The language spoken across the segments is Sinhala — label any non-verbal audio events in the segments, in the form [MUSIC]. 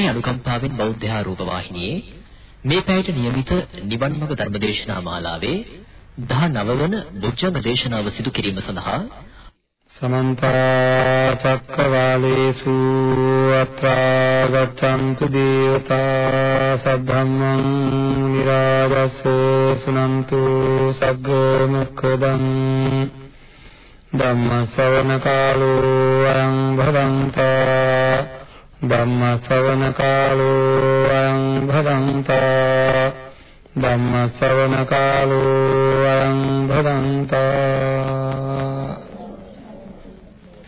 ඔබ අප කෙරෙහි අනුකම්පාවෙන් බෞද්ධ ආරූප වාහිනියේ මේ පැයට નિયમિત නිවන් මඟ ධර්මදේශනා මාලාවේ 19 වන බුද්ධ දේශනාව සිදු කිරීම සඳහා සමන්ත චක්කවාලේසු අත්‍රා ගච්ඡන්තු දේවතා සද්ධම්මං නිරාජස් සුනන්තු සග්ග මොක්ඛදං ධම්ම ශ්‍රවණ කාලෝ අයං භවන්තා ධම්ම ශ්‍රවණ කාලෝ අයං භදන්තා ධම්ම ශ්‍රවණ කාලෝ අයං භදන්තා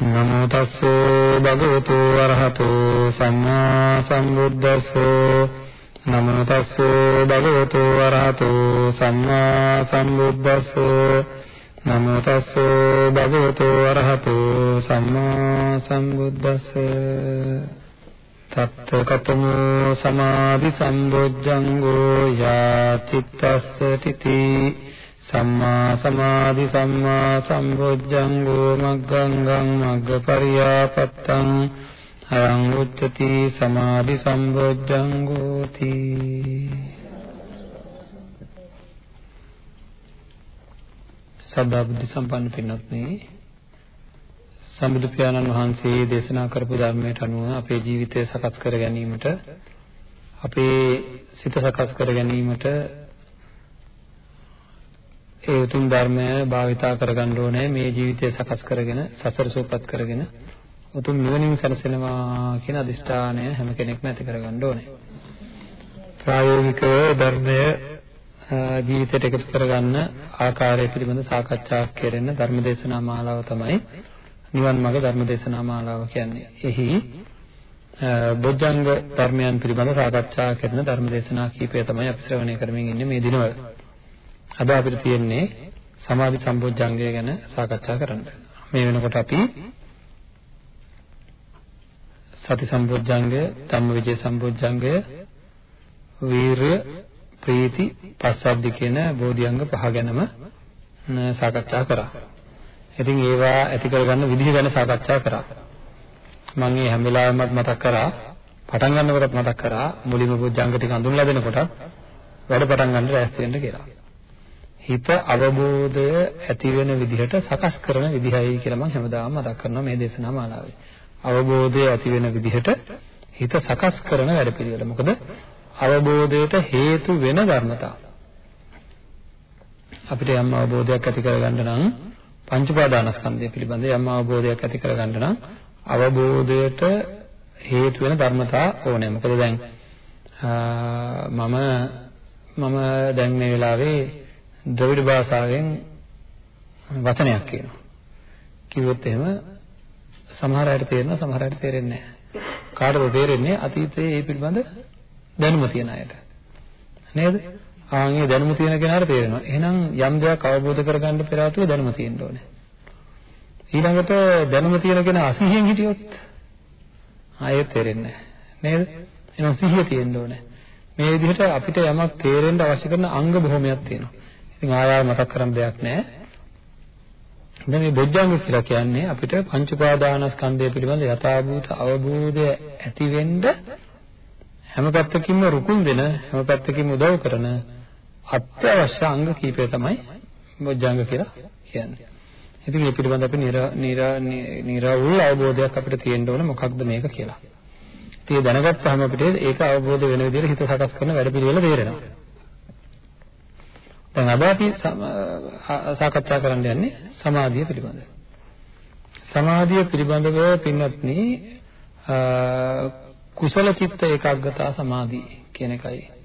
නමෝ තස්සේ භගවතු වරහතෝ සම්මා සම්බුද්දස්සේ නමෝ තස්සේ භගවතු වරහතෝ සම්මා සම්බුද්දස්සේ නමෝ තස්සේ භගවතු වරහතෝ සම්මා සම්බුද්දස්සේ තත්තකතමෝ සමාධි සම්බොජ්ජංගෝ යා චිත්තස්ස තිති සම්මා සමාධි සම්මා සම්බොජ්ජංගෝ මග්ගංගං මග්ගපරියාපත්තං අයං උච්චති සමාධි සම්බොජ්ජංගෝ තී සදා බුද්ධ සම්පන්න පින්වත්නි සම්බුදු පියාණන් වහන්සේ දේශනා කරපු ධර්මයට අනුව අපේ ජීවිතය සකස් කර ගැනීමට අපේ සිත සකස් කර ගැනීමට ඒ උතුම් ධර්මය භාවිතා කරගන්න ඕනේ. මේ ජීවිතය සකස් කරගෙන සසර සූපත් කරගෙන උතුම් නිවනින් සැනසෙනවා කියන අදිෂ්ඨානය හැම කෙනෙක්ම ඇති කරගන්න ඕනේ. ප්‍රායෝගිකව ධර්මය ජීවිතයට එකතු කරගන්න ආකාරය පිළිබඳ සාකච්ඡා කෙරෙන ධර්මදේශනා මාලාව තමයි නිවන් මාර්ග ධර්ම දේශනා මාලාව කියන්නේ. එහි බොජ්ජංග ධර්මයන් පිළිබඳ සාකච්ඡා කරන ධර්ම දේශනා කීපය තමයි අපි ශ්‍රවණය කරමින් ඉන්නේ මේ දිනවල. අද අපිට තියෙන්නේ සමාධි සම්බොජ්ජංගය ගැන සාකච්ඡා කරන්න. මේ වෙනකොට අපි සති සම්බොජ්ජංගය, ධම්මවිජය සම්බොජ්ජංගය, වීරය, ප්‍රීති, පස්සද්ධි කියන බෝධිඅංග පහ ගැනම සාකච්ඡා කරා. ඉතින් ඒවා ඇති කරගන්න විදිහ ගැන සාකච්ඡා කරා. මම මේ හැම වෙලාවෙමත් මතක් කරා පටන් ගන්නකොටත් මතක් කරා මුලින්ම පුජ්ජංග ටික අඳුන්ලා දෙනකොට වැඩ පටන් ගන්න රැස් වෙන්න කියලා. හිත අවබෝධය ඇති වෙන විදිහට සකස් කරන විදිහයි කියලා මම හැමදාම මතක් කරනවා මේ දේශනා මාලාවේ. අවබෝධය ඇති වෙන විදිහට හිත සකස් කරන වැඩපිළිවෙල. මොකද අවබෝධයට හේතු වෙන ධර්මතා. අපිට යම් අවබෝධයක් ඇති කරගන්න නම් පංච පාදානස්කන්ධය පිළිබඳ යම් අවබෝධයක් ඇති කරගන්න නම් අවබෝධයට හේතු වෙන ධර්මතා ඕනේ. මොකද දැන් මම මම දැන් මේ වෙලාවේ ද්‍රවිඩ භාෂාවෙන් වචනයක් කියනවා. කිව්වොත් එහෙම සමහර අයට තේරෙනවා සමහර අයට තේරෙන්නේ නැහැ. කාටද තේරෙන්නේ අතීතයේ ඒ පිළිබඳ දැනුම තියන අයට. නේද? ආන්ගේ දැනුම තියෙන කෙනාට තේරෙනවා. එහෙනම් යම් දෙයක් අවබෝධ කරගන්න පෙර ආතුව දැනුම තියෙන්න ඕනේ. ඊළඟට දැනුම තියෙන කෙනා අසිහියෙන් හිටියොත් ආයෙත් තේරෙන්නේ නැහැ. නේද? එහෙනම් සිහිය තියෙන්න ඕනේ. මේ විදිහට අපිට යමක් තේරෙන්න අවශ්‍ය කරන අංග බොහොමයක් තියෙනවා. ඉතින් ආයෙ මතක් කරන්න දෙයක් නැහැ. දැන් මේ බොජ්ජංග කියලා කියන්නේ අපිට පංච උපාදානස්කන්ධය පිළිබඳ යථාභූත අවබෝධය ඇති වෙන්න හැම පැත්තකින්ම රුකුල් දෙන හැම පැත්තකින්ම උදව් කරන අත්‍යවශ්‍ය අංග කීපය තමයි බොජ්ජංග කියලා කියන්නේ. ඉතින් මේ පිළිබඳව අපි නිරවුල් අවබෝධයක් අපිට තියෙන්න ඕන මොකක්ද මේක කියලා. ඉතින් ඒ දැනගත්තාම අපිට ඒක අවබෝධ වෙන විදිහට හිත සකස් කරන වැඩපිළිවෙල තේරෙනවා. දැන් අද අපි සාකච්ඡා කරන්න යන්නේ සමාධිය පිළිබඳව. සමාධිය පිළිබඳව පින්වත්නි කුසල චිත්ත ඒකාග්‍රතා සමාධිය කියන එකයි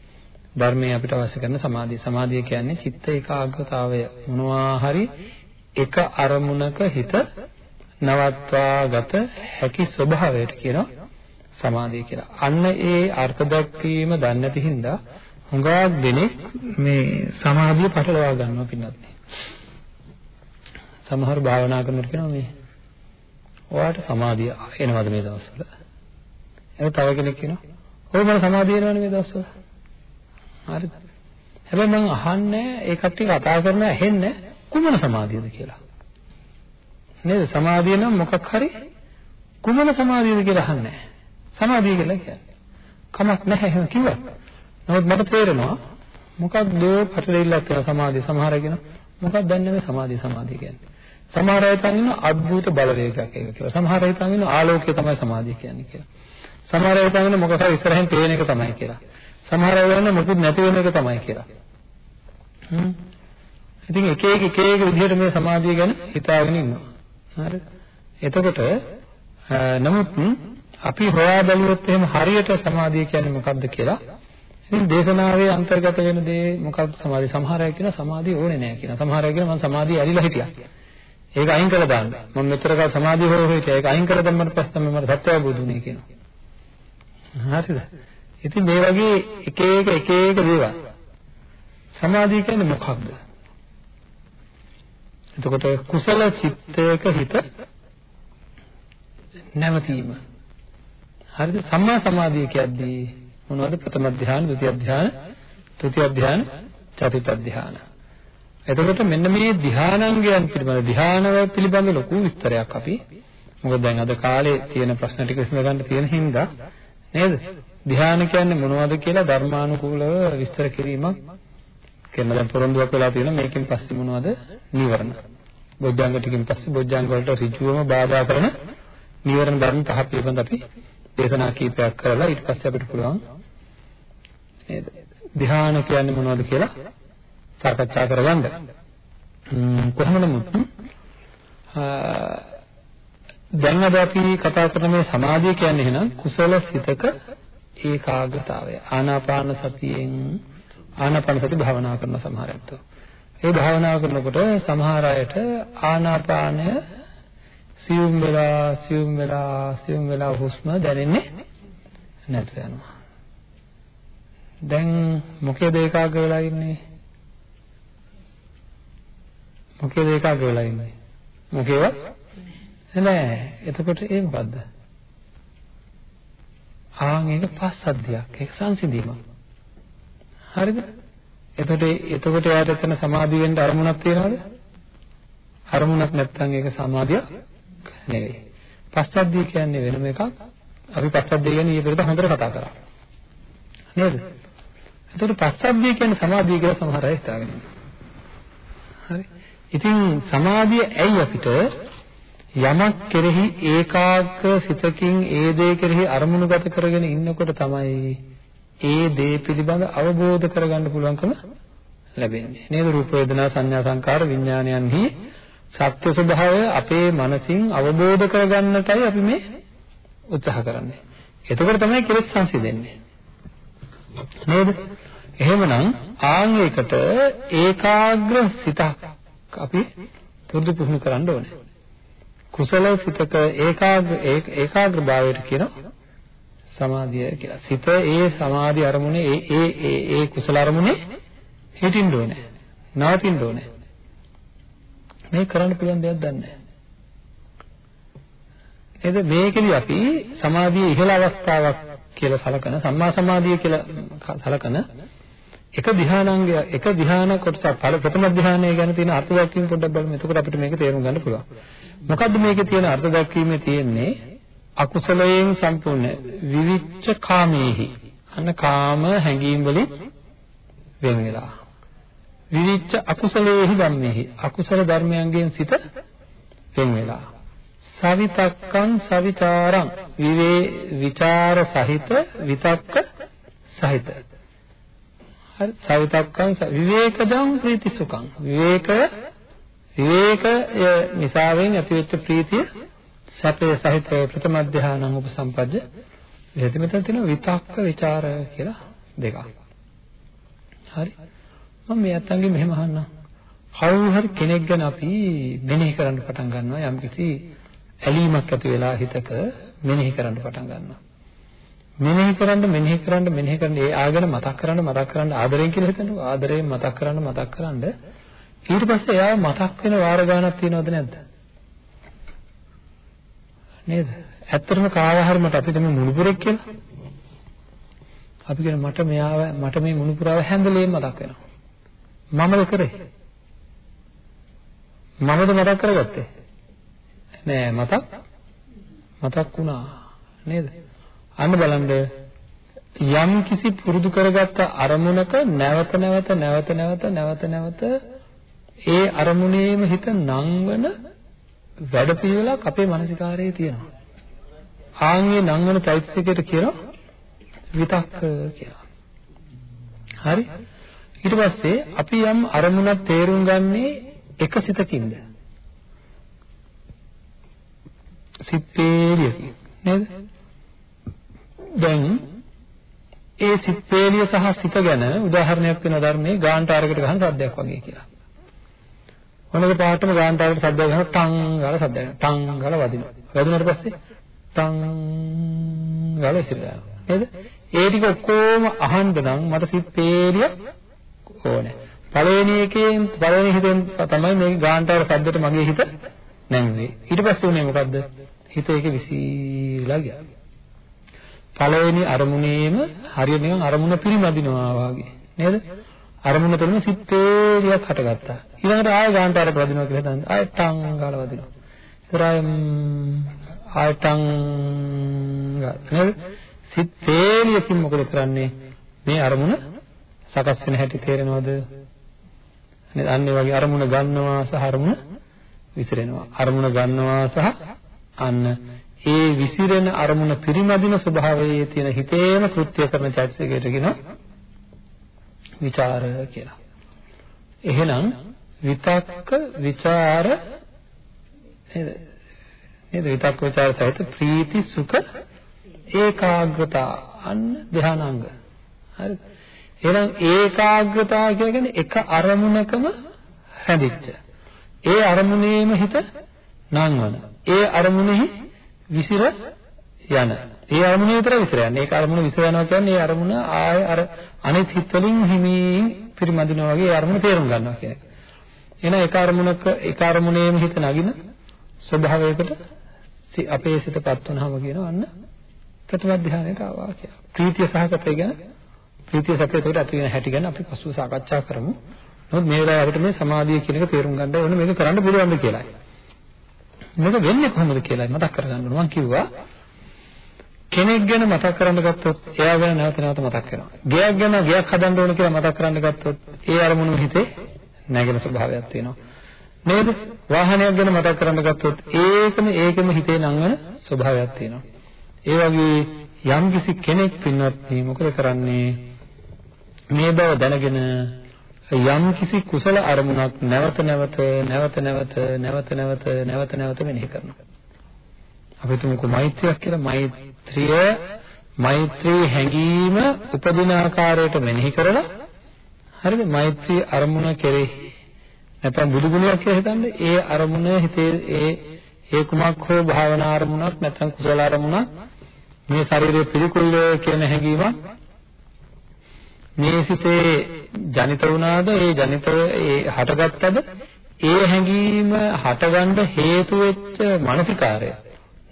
ධර්මයේ අපිට අවශ්‍ය කරන සමාධිය. සමාධිය කියන්නේ චිත්ත ඒකාග්‍රතාවය. මොනවා හරි එක අරමුණක හිත නවත්වාගත හැකි ස්වභාවයට කියනවා සමාධිය කියලා. අන්න ඒ අර්ථ දක්වීම දන්නේ නැති හින්දා හුඟක් දෙනෙක් මේ සමාධිය පටලවා ගන්නවා පින්නත්. සමහර භාවනා කරනකොට කියනවා මේ ඔයාට සමාධිය එනවද මේ දවස්වල? එතකොට තව කෙනෙක් කියනවා ඔය මම සමාධිය එනවනේ මේ දවස්වල. හරිද? හැබැයි මම අහන්නේ ඒ කට්ටිය කතා කරන ඇහෙන්නේ කුමන සමාධියද කියලා. නේද? සමාධිය නම් මොකක් හරි කුමන සමාධියද කියලා අහන්නේ. සමාධිය කියලා කියන්නේ. කමක් නැහැ එහෙම කිව්වා. නමුත් මට තේරෙනවා මොකක්ද පැටලෙILLක් තියෙන සමාධිය සමහර අය කියන මොකක්ද දන්නේ නැහැ සමාධිය සමාධිය කියන්නේ. සමහර අය හිතන්නේ ඉන්න අద్భుත බලවේගයක් ඒක කියලා. සමහර අය හිතන්නේ ඉන්න ආලෝකය තමයි සමාධිය කියන්නේ කියලා. සමහර අය හිතන්නේ මොකක් හරි ඉස්සරහින් පේන එක තමයි කියලා. සමහර අය හිතන්නේ මොකුත් නැති වෙන එක තමයි කියලා. හ්ම්. ඉතින් එක එක එක එක විදිහට මේ සමාධිය ගැන හිතාගෙන ඉන්නවා. හරිද? එතකොට නමුත් අපි හොයා බැලුවොත් එහෙම හරියට සමාධිය කියන්නේ මොකක්ද කියලා ඉතින් දේශනාවේ අන්තර්ගත වෙන දේ මොකක්ද සමාධිය සමහර අය කියනවා සමාධිය ඕනේ නැහැ කියනවා සමහර අය කියනවා මම සමාධිය ඇරිලා හිටියා ඒක අයින් කරලා දාන්න මම මෙතර කල් සමාධිය හොය හොය හිටියා ඒක අයින් කරලා දැම්මට පස්සේ තමයි මට සත්‍ය අවබෝධ වුනේ කියනවා හරිද ඉතින් මේ වගේ එක එක එක එක දේවල්. සමාධිය කියන්නේ මොකක්ද? එතකොට කුසල චිත්තයක හිත නැවතීම. හරිද? සම්මා සමාධිය කියද්දී මොනවද? ප්‍රථම ධ්‍යාන, ဒုတိ ය ධ්‍යාන, තෘතිය ධ්‍යාන, චතුර්ථ ධ්‍යාන. එතකොට මෙන්න මේ ධ්‍යානංගයන් පිළිබඳ ධ්‍යානව පිළිබඳ ලොකු විස්තරයක් අපි මොකද දැන් අද කාලේ තියෙන ප්‍රශ්න ටික විසඳ ගන්න තියෙන හින්දා නේද? ධ්‍යාන කියන්නේ මොනවද කියලා ධර්මානුකූලව විස්තර කිරීමක් කියන දැන් පොරොන්දුවක් වෙලා තියෙනවා මේකෙන් පස්සේ මොනවද? නිවරණ. බොජ්ජංග ටිකෙන් පස්සේ බොජ්ජංග වලට ඍජුවම බාධා කරන නිවරණ ධර්ම පහක් පිළිබඳ අපි දේශනා කීපයක් කරලා ඊට පස්සේ අපිට පුළුවන් නේද? ධ්‍යාන කියන්නේ මොනවද කියලා සාකච්ඡා කරගන්න. කොහොම නමුත් දැන් අද අපි කතා කරන මේ සමාධිය කියන්නේ එහෙනම් කුසල සිතක ඒකාග්‍රතාවය. ආනාපාන සතියෙන් ආනාපාන සති භාවනා කරන සමහර අයත්. ඒ භාවනා කරනකොට සමහර අයට ආනාපානය සියුම් වෙලා සියුම් වෙලා සියුම් වෙලා හුස්ම දැනෙන්නේ නැතු වෙනවා. දැන් මොකේද ඒකාග්‍ර වෙලා ඉන්නේ? මොකේද ඒකාග්‍ර වෙලා ඉන්නේ? මොකේවත් නෑ. එතකොට ඒ මොකද්ද? ආන් ඒක පස්සද්ධියක්. ඒක සංසිඳීමක්. හරිද? එතකොට එතකොට යාට එතන සමාධිය වෙන්න අරමුණක් තියනවද? අරමුණක් නැත්නම් ඒක සමාධියක් නෙවෙයි. පස්සද්ධිය කියන්නේ වෙනම එකක්. අපි පස්සද්ධිය ගැන ඊපෙරට හොඳට කතා කරා. නේද? එතකොට පස්සද්ධිය කියන්නේ සමාධිය කියලා සමහර අය හිතාගෙන හරි. ඉතින් සමාධිය ඇයි අපිට යමක් කෙරෙහි ඒකාග්‍ර සිතකින් ඒ දේ කෙරෙහි අරමුණුගත කරගෙන ඉන්නකොට තමයි ඒ දේ පිළිබඳ අවබෝධ කරගන්න පුළුවන්කම ලැබෙන්නේ. නේද? රූප වේදනා සංඥා සංකාර විඥානයන්හි සත්‍ය ස්වභාවය අපේ මනසින් අවබෝධ කරගන්නටයි අපි මේ උත්සාහ කරන්නේ. එතකොට තමයි කෙලෙස් සංසිඳෙන්නේ. නේද? එහෙමනම් ආන් එකට ඒකාග්‍ර සිතක් අපි පුරුදු පුහුණු කරන්න ඕනේ. කුසල සිතක ඒකාග්‍ර ඒකාග්‍ර භාවයට කියන සමාධිය කියලා. සිත ඒ සමාධි අරමුණේ ඒ ඒ ඒ ඒ කුසල අරමුණේ හිටින්න ඕනේ. නවතින්න ඕනේ. මේ කරන්න පුළුවන් දෙයක් දන්නේ නැහැ. නේද මේකෙදි අපි සමාධියේ ඉහළ අවස්ථාවක් කියලා සලකන සම්මා සමාධිය කියලා සලකන එක ධ්‍යානාංගය එක ධ්‍යාන කොටසක් ප්‍රථම ධ්‍යානය ගැන තියෙන අර්ථ දැක්වීම පොඩ්ඩක් බලමු. එතකොට අපිට මේක තේරුම් ගන්න පුළුවන්. මොකද්ද මේකේ තියෙන අර්ථ දැක්වීමේ තියෙන්නේ අකුසලයෙන් සම්පූර්ණ විවිච්ඡ කාමේහි. අන්න කාම හැඟීම් වලින් වෙන වෙලා. විවිච්ඡ අකුසලේහි ධම්මේහි. අකුසල ධර්මයන්ගෙන් සිත වෙන වෙලා. සවිතක්කං සවිචාරං විවේ විචාර සහිත විතක්ක සහිත හරි. සවිතක්කං විවේකජං ප්‍රීති සුඛං විවේකය විවේකය නිසාවෙන් ඇතිවෙච්ච ප්‍රීතිය සැපේ සහිත ප්‍රථම ධානං උපසම්පජ්ජ. එහෙත් මෙතන තියෙනවා විතක්ක ਵਿਚාර කියලා දෙකක්. හරි. මම මේ අතංගෙ මෙහෙම අහන්නම්. කවුරු හරි කෙනෙක් ගැන අපි මෙනෙහි කරන්න පටන් ගන්නවා. යම්කිසි ඇලීමක් ඇති වෙලා හිතක මෙනෙහි කරන්න පටන් ගන්නවා. මෙනෙහි කරන්න මෙනෙහි කරන්න මෙනෙහි කරන්න ඒ ආගෙන මතක් කරන්න මතක් කරන්න ආදරයෙන් කියලා හිතනවා. ආදරයෙන් මතක් කරන්න මතක් කරන්න ඊට පස්සේ එයාව මතක් වෙන වාර ගානක් තියෙනවද නැද්ද? නේද? ඇත්තටම කාවහරි මට අපි තමයි මුණුපුරෙක් කියලා. අපි කියන මට මෙයාව මට මේ මුණුපුරාව හැඳලෙම මතක් වෙනවා. මමද කරේ? මමද මතක් කරගත්තේ? නෑ මතක් මතක් වුණා නේද? අන්න බලන්න යම් කිසි පුරුදු කරගත්ත අරමුණක නැවත නැවත නැවත නැවත නැවත නැවත ඒ අරමුණේම හිත නංවන වැඩපිළිවෙලක් අපේ මානසිකාරයේ තියෙනවා. ආන්ගේ නංවන චෛතසිකයට කියනවා විතක්ක කියලා. හරි? ඊට පස්සේ අපි යම් අරමුණක් තේරුම් ගන්නේ එක සිතකින්ද? සිත් වේලියකින් නේද? දැන් ඒ සිත් වේලිය සහ සිත ගැන උදාහරණයක් වෙන ධර්මයේ ගාන්ටාරයකට ගහන සද්දයක් වගේ කියලා. මොනක පාටම ගාන්ටාරයකට සද්දයක් ගහනවා ටං ගාලා සද්දයක් ටං ගාලා වදිනවා. වැදුනට පස්සේ ටං ගාලා ඉස්සරහට නේද? ඒ ටික ඔක්කොම අහන්න නම් මට සිත් වේලිය ඕනේ. පළවෙනි එකෙන් පළවෙනි හිතෙන් තමයි මේ ගාන්ටාර සද්දට මගේ හිත නැංවේ. ඊට පස්සේ උනේ මොකද්ද? හිත ඒක විසිරලා ගියා. පළවෙනි අරමුණේම හරියට නිකන් අරමුණ පිරිමදිනවා වගේ නේද? අරමුණ තුළම සිත්තේලියක් හටගත්තා. ඊළඟට ආය ගාන්ටාරට වදිනවා කියලා හිතන්න. ආය ටං ගාලා වදිනවා. ඒතර ආය ආය ටං නේද? සිත්තේලියකින් මොකද කරන්නේ? මේ අරමුණ සකස් වෙන හැටි තේරෙනවද? නේද? අන්න ඒ වගේ අරමුණ ගන්නවා සහ අරමුණ විසිරෙනවා. අරමුණ ගන්නවා සහ අන්න ඒ විසිරෙන අරමුණ පිරිමදින ස්වභාවයේ තියෙන හිතේම කෘත්‍ය කරන චෛතසිකයට කියනවා විචාර කියලා. එහෙනම් විතක්ක විචාර නේද? නේද විතක්ක විචාර සහිත ප්‍රීති සුඛ ඒකාග්‍රතා අන්න ධානාංග. හරිද? එහෙනම් ඒකාග්‍රතාව කියන්නේ එක අරමුණකම හැදිච්ච. ඒ අරමුණේම හිත නංවන. ඒ අරමුණෙහි විසිර යන. ඒ අරමුණ විතර විසිර යන්නේ. ඒක අරමුණ විසිර යනවා කියන්නේ ඒ අරමුණ ආය අර අනිත් හිත් වලින් හිමින් පිරිමදිනවා වගේ ඒ අරමුණ තේරුම් ගන්නවා කියන එක. එහෙනම් ඒක අරමුණක ඒක අරමුණේම හිත නගින ස්වභාවයකට අපේ සිතපත් වුනහම කියනවා අන්න ප්‍රථම ධානයට ආවා කියලා. ප්‍රීතිය සහගතය ගැන ප්‍රීතිය සැපයට ඇති වෙන හැටි ගැන අපි පසුව සාකච්ඡා කරමු. නමුත් මේ වෙලාවේ අපිට මේ සමාධිය කියන එක තේරුම් ගන්න ඕනේ මේක කරන්න පුළුවන්ද කියලායි. මේක වෙන්නේ කොහොමද කියලායි මතක් කරගන්න ඕන. මම කිව්වා කෙනෙක් ගැන මතක් කරන්න ගත්තොත් එයා ගැන නැවත නැවත මතක් වෙනවා. ගෙයක් ගැන ගෙයක් හදන්න ඕන කියලා මතක් කරන්න ගත්තොත් ඒ අරමුණු හිතේ නැගෙන ස්වභාවයක් තියෙනවා. නේද? වාහනයක් ගැන මතක් කරන්න ගත්තොත් ඒකම ඒකම හිතේ නංවන ස්වභාවයක් තියෙනවා. ඒ වගේ යම්කිසි කෙනෙක් පින්වත් මොකද කරන්නේ? මේ බව දැනගෙන යම් කිසි කුසල අරමුණක් නැවත නැවත නැවත නැවත නැවත නැවත නැවත නැවත මෙනෙහි කරනවා. අපි තුමුකෝ මෛත්‍රියක් කියලා මෛත්‍රිය මෛත්‍රී හැඟීම උපදින ආකාරයට මෙනෙහි කරලා හරිද මෛත්‍රී අරමුණ කෙරෙහි නැත්නම් බුදු ගුණයක් කියලා හිතන්නේ ඒ අරමුණ හිතේ ඒ ඒ කුමක් හෝ භාවනා අරමුණක් නැත්නම් කුසල අරමුණක් මේ ශරීරයේ පිළිකුල් කියන හැඟීමක් මේ සිතේ ජනිත වුණාද ඒ ජනිතව ඒ හටගත්තද? ඒ හැඟීම හටගන්න හේතු වෙච්ච මානසිකාරය.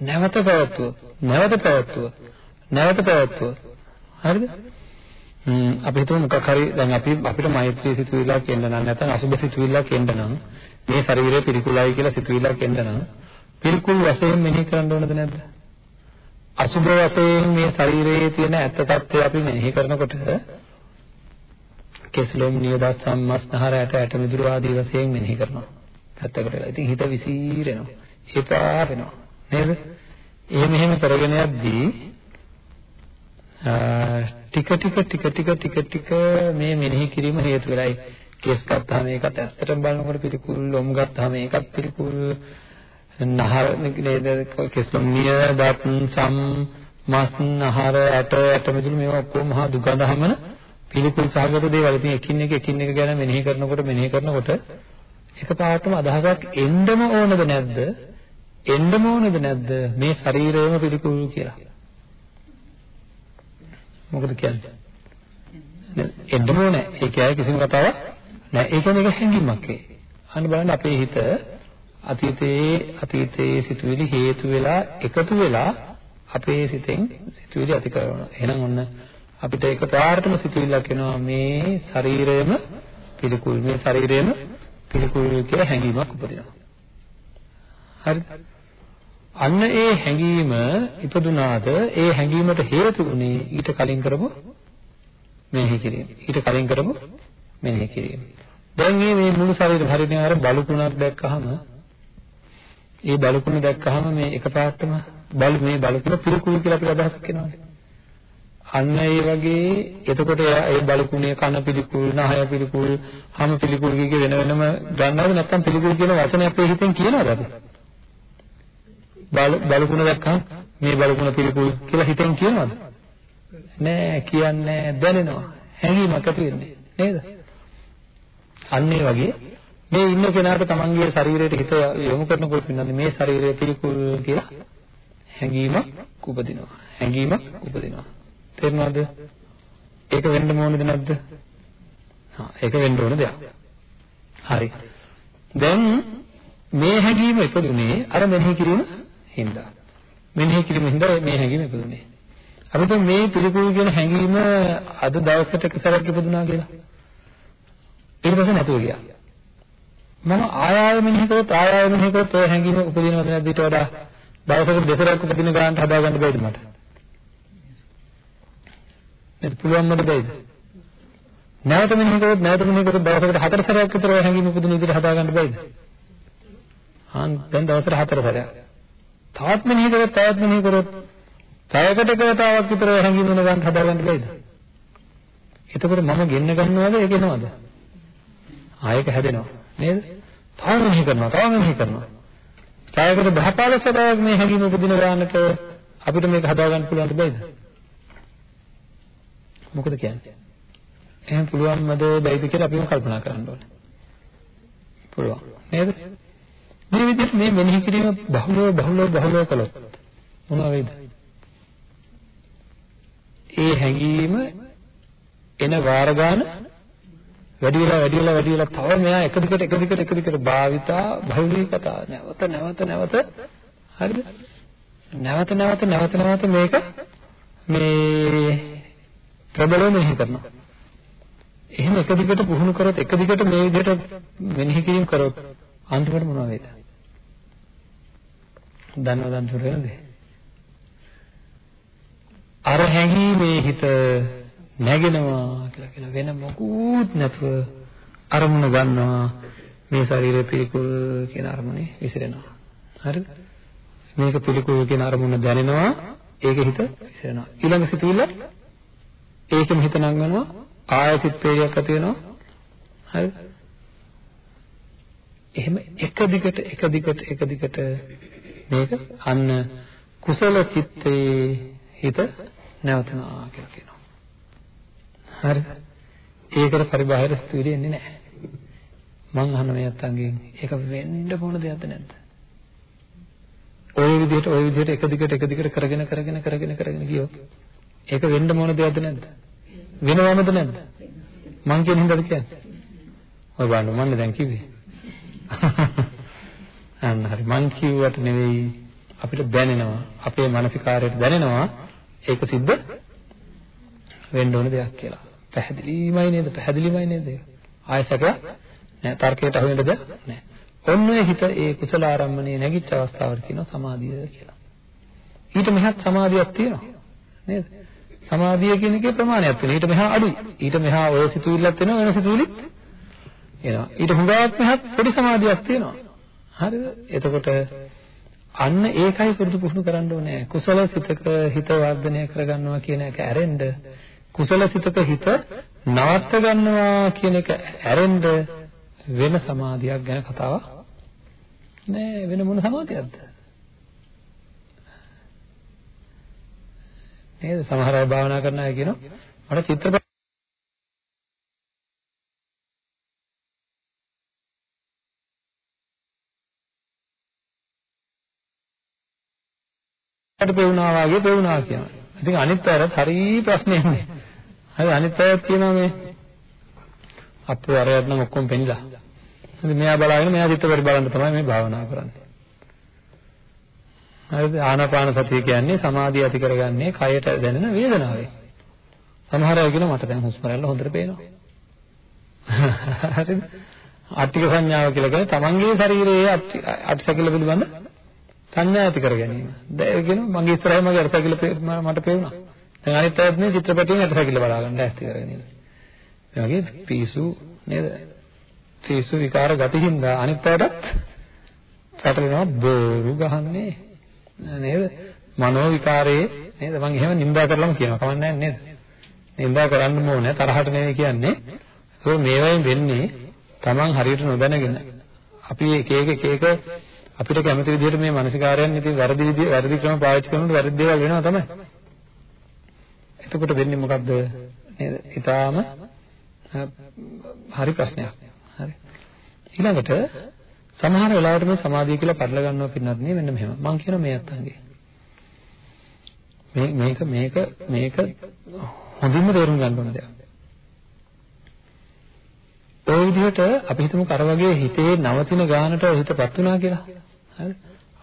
නැවත පැවතුව නැවත පැවතුව නැවත පැවතුව හරිද? හ්ම් අපි හිතමු මොකක් හරි දැන් අපි අපිට මෛත්‍රී සිතුවිල්ලක් එන්න නම් නැත්නම් අසුබ සිතුවිල්ලක් එන්න නම් මේ ශරීරය පිළිකුලයි කියලා සිතුවිල්ලක් එන්න නම් පිළිකුල් වශයෙන් මෙනෙහි කරන්න ඕනද නැද්ද? අසුබ වශයෙන් මේ ශරීරයේ තියෙන ඇත්ත తත්වය අපි මෙනෙහි කරනකොට කෙසලොම් නියදත් සම්මස්නහර ඇට ඇට මිදුළු ආදී වශයෙන් මෙනෙහි කරනවා. පැත්තකට වෙලා. ඉතින් හිත විසිරෙනවා. එපා වෙනවා. නේද? එහෙම එහෙම කරගෙන යද්දී ටික ටික ටික ටික ටික ටික මේ මෙනෙහි කිරීම හේතු වෙලයි. කේස් ගත්තාම ඒකත් ඇත්තටම බලනකොට පිළිකුල්, ලොම් ගත්තාම ඒකත් පිළිකුල්, නහර නේද කෙස්ලොම් නියදත් සම් මස් නහර ඇට ඇට මිදුළු මේවා ඔක්කොම මහා දුගඳ හැමන පිළිකුල් සහගත දේවල් ඉතින් එකින් එක එකින් එක ගැන මෙනෙහි කරනකොට මෙනෙහි කරනකොට එකපාරටම අදහසක් එන්නම ඕනද නැද්ද? එන්නම ඕනද නැද්ද මේ ශරීරයම පිළිකුල් කියලා? මොකද කියන්නේ? එන්නම ඕනේ. ඒ කියන්නේ කිසිම කතාවක් නෑ. ඒ කියන්නේ ඒක හැඟීමක් ඒ. අන්න බලන්න අපේ හිත අතීතයේ අතීතයේ සිතුවිලි හේතු වෙලා එකතු වෙලා අපේ සිතෙන් සිතුවිලි ඇති කරනවා. එහෙනම් ඔන්න අපිට එකපාරටම සිතුවිල්ලක් එනවා මේ ශරීරයම පිළිකුල් මේ ශරීරයම පිළිකුල් කියලා හැඟීමක් උපදිනවා. හරිද? අන්න ඒ හැඟීම ඉපදුනාද ඒ හැඟීමට හේතු උනේ ඊට කලින් කරපු මෙනෙහි කිරීම. ඊට කලින් කරපු මෙනෙහි කිරීම. දැන් මේ මේ මුළු ශරීරෙ හරිනේ අර බලුකුණක් දැක්කහම ඒ බලුකුණ දැක්කහම මේ එකපාරටම බල මේ බලුකුණ පිළිකුල් කියලා අපිට අදහසක් එනවානේ. අන්න ඒ වගේ එතකොට ඒ බලුකුණේ කන පිළිකුල්, නහය පිළිකුල්, හම පිළිකුල් කිය වෙන වෙනම ගන්නවද නැත්නම් පිළිකුල් කියන වචනේ අපේ හිතෙන් කියනවද අපි? බලුකුණ දැක්කම මේ බලුකුණ පිළිකුල් කියලා හිතෙන් කියනවද? නෑ කියන්නේ දැනෙනවා. හැඟීමක් ඇති වෙන්නේ නේද? අන්න ඒ වගේ මේ ඉන්න කෙනාට තමන්ගේ ශරීරයට හිත යොමු කරනකොට පින්නන්නේ මේ ශරීරය පිළිකුල් කියලා හැඟීමක් උපදිනවා. හැඟීමක් උපදිනවා. තේරෙනවද? ඒක වෙන්න ඕනද නැද්ද? හා ඒක වෙන්න ඕන දෙයක්. හරි. දැන් මේ හැඟීම ඉපදුනේ අර මෙනෙහි කිරීම හින්දා. මෙනෙහි කිරීම හින්දා මේ හැඟීම ඉපදුනේ. අපිට මේ පිළිකුල් කියන හැඟීම අද දවසට එකසරක් ඉපදුනා කියලා. ඊට පස්සේ නැතුව ගියා. මම ආය ආය මෙනෙහි කරොත් ආය ආය මෙනෙහි කරොත් ඔය හැඟීම උපදිනවද නැද්ද ඊට වඩා දවසකට දෙසරක් උපදින ගානට හදාගන්න බැයිද මට? ඒක පුළුවන්මද බැයිද? නැවත මෙනෙහි කරොත් නැවත මෙනෙහි කරොත් දවසකට හතර සැරයක් විතර ඔය හැඟීම උපදින විදිහට හදාගන්න බැයිද? හාන් දැන් දවසට හතර සැරයක්. තවත් මෙනෙහි කරොත් තවත් මෙනෙහි කරොත් තවකට එකවතාවක් විතර ඔය හැඟීම වෙන ගන්න හදාගන්න බැයිද? එතකොට මම ගෙන්න ගන්නවද ඒක එනවද? ආයක හැදෙනවා නේද? තව මෙනෙහි කරනවා තව මෙනෙහි කරනවා. තවකට 10 15 සැරයක් මේ හැඟීම උපදින ගානට අපිට මේක හදාගන්න පුළුවන්ද බැයිද? මොකද කියන්නේ? එහෙනම් පුළුවන්මද බැයිද කියලා අපිම කල්පනා කරන්න ඕනේ. පුළුවන්. නේද? මේ විදිහට මේ මෙනෙහි කිරීම බහුලව බහුලව බහුලව කළොත් මොනවා වෙයිද? ඒ හැඟීම එන වාර ගන්න වැඩි වෙලා වැඩි වෙලා වැඩි වෙලා තව මෙයා එක දිගට එක දිගට එක දිගට භාවිතා බහුලී කතා නැවත නැවත නැවත හරිද? නැවත නැවත නැවත නැවත මේක මේ ප්‍රබලව මෙනෙහි කරනවා. එහෙම එක දිගට පුහුණු කරොත් එක දිගට මේ විදිහට මෙනෙහි කිරීම කරොත් අන්තිමට මොනව වෙයිද? දන්නවද අන්තිමට වෙනද? අර හැඟීමේ හිත නැගෙනවා කියලා කියන වෙන මොකුත් නැතුව අරමුණ ගන්නවා මේ ශරීරය පිළිකුල් කියන අරමුණේ විසිරෙනවා. හරිද? මේක පිළිකුල් කියන අරමුණ දැනෙනවා ඒක හිත විසිරෙනවා. ඊළඟ සිතුවිල්ල ඒකම හිත නංගනවා ආයතිත් වේගයක් ඇති වෙනවා. හරි. එහෙම එක දිගට එක දිගට එක දිගට මේක අන්න කුසල චිත්තේ හිත නැවතුනා කියලා කියනවා. හරි. ඒකට පරිබාහිර ස්තුතිය එන්නේ නැහැ. මං අහන මේ අත්ංගෙන් ඒක වෙන්න ඕන දෙයක්ද නැද්ද? ඔය විදිහට ඔය විදිහට එක දිගට එක දිගට කරගෙන කරගෙන කරගෙන කරගෙන ගියොත් ඒක වෙන්න ඕන දෙයක්ද නැද්ද? වෙනවමද නැද්ද? මං කියන හින්දාද කියන්නේ? ඔය බලන්න මම දැන් කිව්වේ. අන්න හරි මං කිව්වට නෙවෙයි අපිට දැනෙනවා අපේ මානසිකාරයට දැනෙනවා ඒක සිද්ධ වෙන්න ඕන දෙයක් කියලා. පැහැදිලිමයි නේද? පැහැදිලිමයි නේද? ආයසක නෑ තර්කයට අහු වෙන්නද නෑ. ඔන්න ඔය හිත ඒ කුසල ආරම්මණය නැගිච්ච අවස්ථාවට කියනවා සමාධිය කියලා. ඊට මෙහත් සමාධියක් තියෙනවා. නේද? සමාධිය කියන එකේ ප්‍රමාණයක් වෙනවා. ඊට මෙහා අඩුයි. ඊට මෙහා ඔය සිතුවිල්ලක් වෙනවා වෙන සිතුවිලිත් එනවා. ඊට හුඟක් මෙහා පොඩි සමාධියක් තියෙනවා. හරිද? එතකොට අන්න ඒකයි පුරුදු පුහුණු කරන්න ඕනේ. කුසල සිතක හිත වර්ධනය කරගන්නවා කියන එක ඇරෙන්න කුසල සිතක හිත නවත්ත ගන්නවා කියන එක ඇරෙන්න වෙන සමාධියක් ගැන කතාවක් නෑ වෙන මොන සමාධියක්ද? නේද? සමහර අය භාවනා කරන අය කියනවා මට චිත්‍රපට පෙවුනා වගේ පෙවුනා කියනවා. ඉතින් අනිත් අයත් හරි ප්‍රශ්නේ ඉන්නේ. හරි අනිත් අයත් කියනවා මේ අපේ අරයට නම් ඔක්කොම පෙනිලා. ඉතින් මෙයා බලාගෙන මෙයා චිත්‍රපට බලන්න තමයි මේ භාවනා කරන්නේ. හරිද? ආනාපාන සතිය කියන්නේ සමාධිය ඇති කරගන්නේ කයට දැනෙන වේදනාවෙන්. සමහර අය කියනවා මට දැන් හුස්ම රැල්ල හොඳට පේනවා. හරිද? ආර්ථික සංඥාව කියලා කියන්නේ තමන්ගේ ශරීරයේ අටසකල පිළිබඳ සංඥා ඇති කර ගැනීම. දැන් කියනවා මගේ ඉස්සරහේ මගේ අරසකිල මට පේුණා. දැන් අනිත් අයත් මේ චිත්‍රපටයෙන් අරසකිල බලා ගන්න ඇස්ති කරගෙන ඉන්නේ. ඒ වගේ පිසු නේද? පිසු විකාර ගතිහින්ද අනිත් අයටත් පැටලෙනවා බෝරු ගහන්නේ නේද? මනෝ විකාරයේ නේද? මම එහෙම නිඳා කරලම කියනවා. කමන්නේ නේද? නිඳා කරන්න ඕනේ තරහට නෙවෙයි කියන්නේ. ඒක මේවයින් වෙන්නේ Taman හරියට නොදැනගෙන අපි එක එක එක එක අපිට කැමති විදිහට මේ මානසිකාරයන් ඉතින් වැරදි විදිහ වැරදි ක්‍රම පාවිච්චි කරනකොට වැරදි දේවල් වෙනවා තමයි. එතකොට වෙන්නේ මොකද්ද? නේද? ඊටාම හරි ප්‍රශ්නයක්. හරි. ඊළඟට සමහර වෙලාවට මේ සමාධිය කියලා පටල ගන්නවා පින්නත් නේ මෙන්න මෙහෙම. මම කියන මේ අත්තන්ගේ. මේ මේක මේක මේක හොඳින්ම තේරුම් ගන්න ඕන දෙයක්. ওই විදිහට අපි හිතමු කර වගේ හිතේ නවතින ගානට හිතපත් වුණා කියලා. හරි.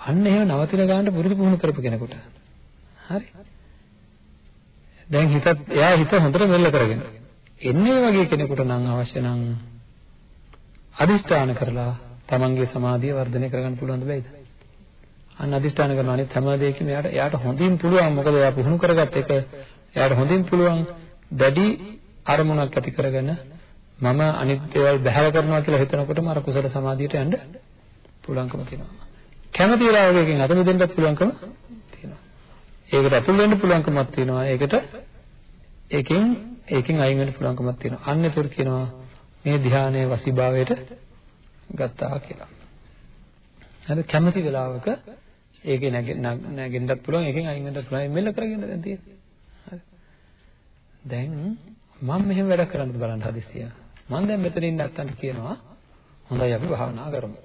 අන්න එහෙම නවතින ගානට පුරුදු පුහුණු කරපු කෙනෙකුට. හරි. දැන් හිතත් එයා හිත හොඳට මෙල්ල කරගෙන. එන්නේ වගේ කෙනෙකුට නම් අවශ්‍ය නම් අදිෂ්ඨාන කරලා තමන්ගේ සමාධිය වර්ධනය කරගන්න පුළුවන් බෑද? අන්න අදිෂ්ඨාන කරන අනිත් හැම දෙයකම එයාට එයාට හොඳින් පුළුවන් මොකද එයා පුහුණු කරගත්ත එක එයාට හොඳින් පුළුවන් දැඩි අරමුණක් ඇති කරගෙන මම අනිත් දේවල් බහැර කරනවා කියලා හිතනකොටම අර කුසල සමාධියට යන්න පුළුවන්කම තියෙනවා. කැමති වෙලාවකකින් අත මෙදෙන්නත් පුළුවන්කම තියෙනවා. ඒකට අතුල් වෙන්න පුළුවන්කමක් තියෙනවා. ඒකට ඒකෙන් ඒකෙන් අයින් වෙන්න පුළුවන්කමක් තියෙනවා. අන්න ඒතර කියනවා මේ ධානයේ වසීභාවයට ගත්තා කියලා. හරි කැමති වෙලාවක ඒකේ නැගෙන්නත් පුළුවන් ඒකෙන් අයින් වෙන්නත් පුළුවන් මෙල්ල කරගෙන දැන් තියෙන්නේ. හරි. දැන් මම මෙහෙම වැඩ කරන්නද බලන්න හදිස්සිය. මම දැන් මෙතන ඉන්න නැත්තන්ට කියනවා හොඳයි අපි භාවනා කරමු.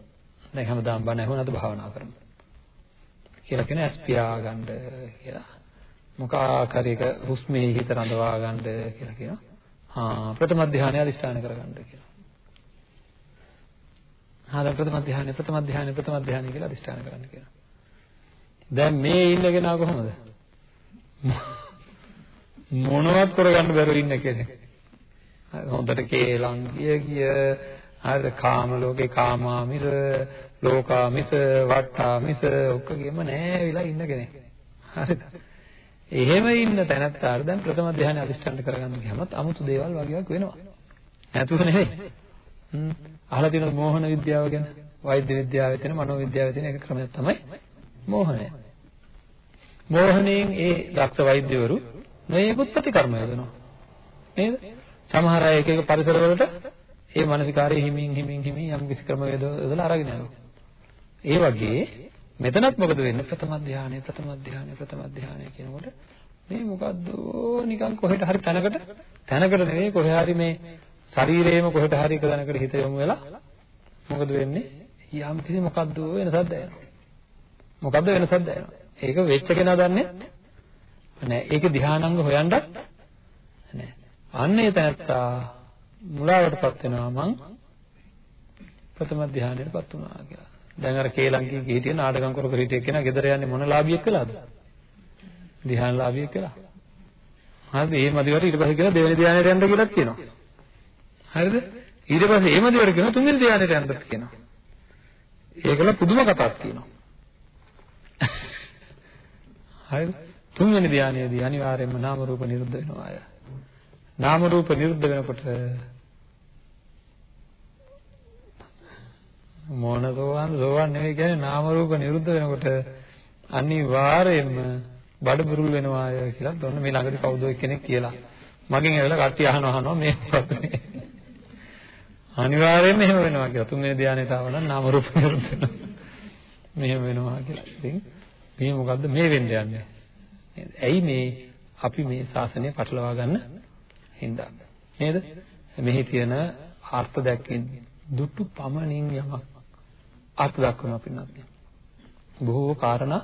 දැන් හැමදාම බණ ඇහුණාද භාවනා කරමු. කියලා කියන ඇස් පියා ගන්න කියලා. මොකක් හරි එක හුස්මේ හිත රඳවා ගන්න කියලා කියනවා. හා ප්‍රථම ධානය අදිස්ථාන කරගන්න කියලා. හා දැන් ප්‍රථම ධානය ප්‍රථම ධානය ප්‍රථම ධානය කියලා අදිස්ථාන කරන්න කියනවා. දැන් මේ ඉන්නගෙන කොහොමද? මොනවත් කරගන්න බැරුව ඉන්න කෙනෙක්. හොඳට කේලම් කිය කිය හරිද කාම ලෝකේ කාමාමිස ලෝකාමිස වට්ටාමිස ඔක්කොගෙම නෑවිලා ඉන්න කෙනෙක්. හරිද? එහෙම ඉන්න තැනත්තාට දැන් ප්‍රථම ධ්‍යාන අධිෂ්ඨාන කරගන්න ගියමත් 아무තු දේවල් වගේක් වෙනවා. නැතුව නෙවෙයි. හ්ම්. අහලා තියෙන මෝහන විද්‍යාව ගැන වෛද්‍ය විද්‍යාවේ තියෙන මනෝ විද්‍යාවේ තියෙන එක ක්‍රමයක් තමයි මෝහනය. මෝහණයෙන් ඒ දක්ෂ වෛද්‍යවරු මේකුත් ප්‍රතිකර්ම යොදනවා. නේද? සමහර අය එක එක පරිසරවලට ඒ මානසිකාරයේ හිමින් හිමින් හිමින් යම් කිසි ක්‍රම වේදවල අරගෙන යනවා. ඒ වගේ මෙතනත් මොකද වෙන්නේ? ප්‍රථම ධානය, ප්‍රථම ධානය, ප්‍රථම ධානය කියනකොට මේ මොකද්ද නිකන් කොහෙට හරි තැනකට තැනකට නෙවෙයි කොහේ හරි මේ ශරීරයේම කොහෙට හරි එක තැනකට හිත යොමු වෙලා මොකද වෙන්නේ? යම් කිසි මොකද්ද වෙනසක් දැනෙනවා. මොකද්ද වෙනසක් දැනෙනවා? ඒක වෙච්ච කෙනා දන්නේ නෑ. ඒක ධානාංග හොයන්නත් නෑ. අන්න ඒ තැනත්තා මුලාවටපත් වෙනවා මං ප්‍රථම ධානයටපත් වුණා කියලා. දැන් අර කේලංකී කීටිය නාටකම් කර කර හිටිය කෙනා ගෙදර යන්නේ මොන ලාභියෙක් වෙලාද? ධ්‍යාන ලාභියෙක් වෙලා. හරිද? ඒ මදිවට ඊට පස්සේ කියන දෙවෙනි ධ්‍යානයට යන්න කියලා කියනවා. හරිද? ඊට පස්සේ ඒ මදිවට කියන තුන්වෙනි ධ්‍යානයට යන්නත් කියනවා. ඒකල පුදුම කතාවක් තියෙනවා. හරිද? තුන්වෙනි ධ්‍යානයේදී අනිවාර්යයෙන්ම නාම රූප නිරුද්ධ වෙනවා අය. නාම රූප නිරුද්ධ වෙනකොට මොන සෝවාන් සෝවාන් නෙවෙයි කියන්නේ නාම රූප නිරුද්ධ වෙනකොට අනිවාර්යයෙන්ම බඩ බුරුල් වෙනවා කියලා දොන්න මේ ළඟදී කවුද කෙනෙක් කියලා. මගෙන් ඇවිල්ලා කට්ටිය අහනවා අහනවා මේ මොකක්ද අනිවාර්යයෙන්ම එහෙම වෙනවා කියලා. තුන්වෙනි ධානයට ආව නම් නාම රූප නිරුද්ධ වෙනවා. මෙහෙම වෙනවා කියලා. ඉතින් මේ මොකද්ද මේ වෙන්න යන්නේ? ඇයි මේ අපි මේ ශාසනය පටලවා ගන්න හින්දා නේද? මෙහි තියෙන අර්ථ දැක්කේ දුටු පමණින් යමක් අර්ථ දක්වනවා පින්නත්. බොහෝ කාරණා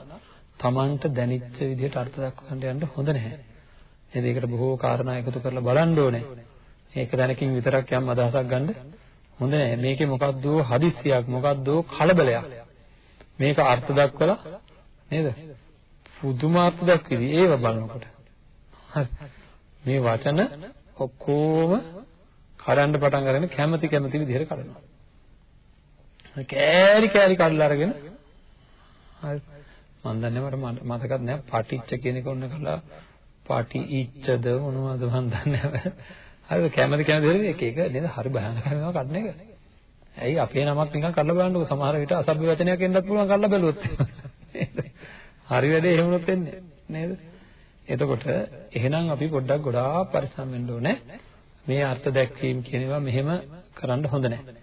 Tamanට දැනෙච්ච විදිහට අර්ථ දක්වන්න යන්න හොඳ නැහැ. නේද? ඒකට බොහෝ කාරණා එකතු කරලා බලන්න ඕනේ. මේක දැනකින් විතරක් යම් අදහසක් ගන්න හොඳ නැහැ. මේකේ මොකද්ද හදිස්සියක් මොකද්ද කලබලයක්. මේක අර්ථ දක්වලා නේද? පුදුමාර්ථ දක්වවි ඒව බලනකොට. මේ වචන ඔක්කොම කඩන්න පටන් අරගෙන කැමැති කැමැති විදිහට කඩනවා. කෑලි කෑලි කඩලා අරගෙන හරි. මම දන්නේ මට මතකත් නෑ පටිච්ච කියන එක ඔන්න කළා පාටි ඉච්ඡද මොනවද මන් දන්නේ නැහැ. හරිද කැමති කැමති දේ එක එක නේද හරි භයානක වෙනවා කඩන එක. ඇයි අපේ නමක් නිකන් කඩලා බලන්නකො සමහර විට අසභ්‍ය වචනයක් එන්නත් පුළුවන් කඩලා බැලුවොත්. හරි වැඩේ එහෙම වුණොත් එන්නේ නේද? එතකොට එහෙනම් අපි පොඩ්ඩක් ගොඩාක් පරිස්සම් වෙන්න ඕනේ. මේ අර්ථ දැක්වීම කියන ඒවා මෙහෙම කරන්න හොඳ නැහැ.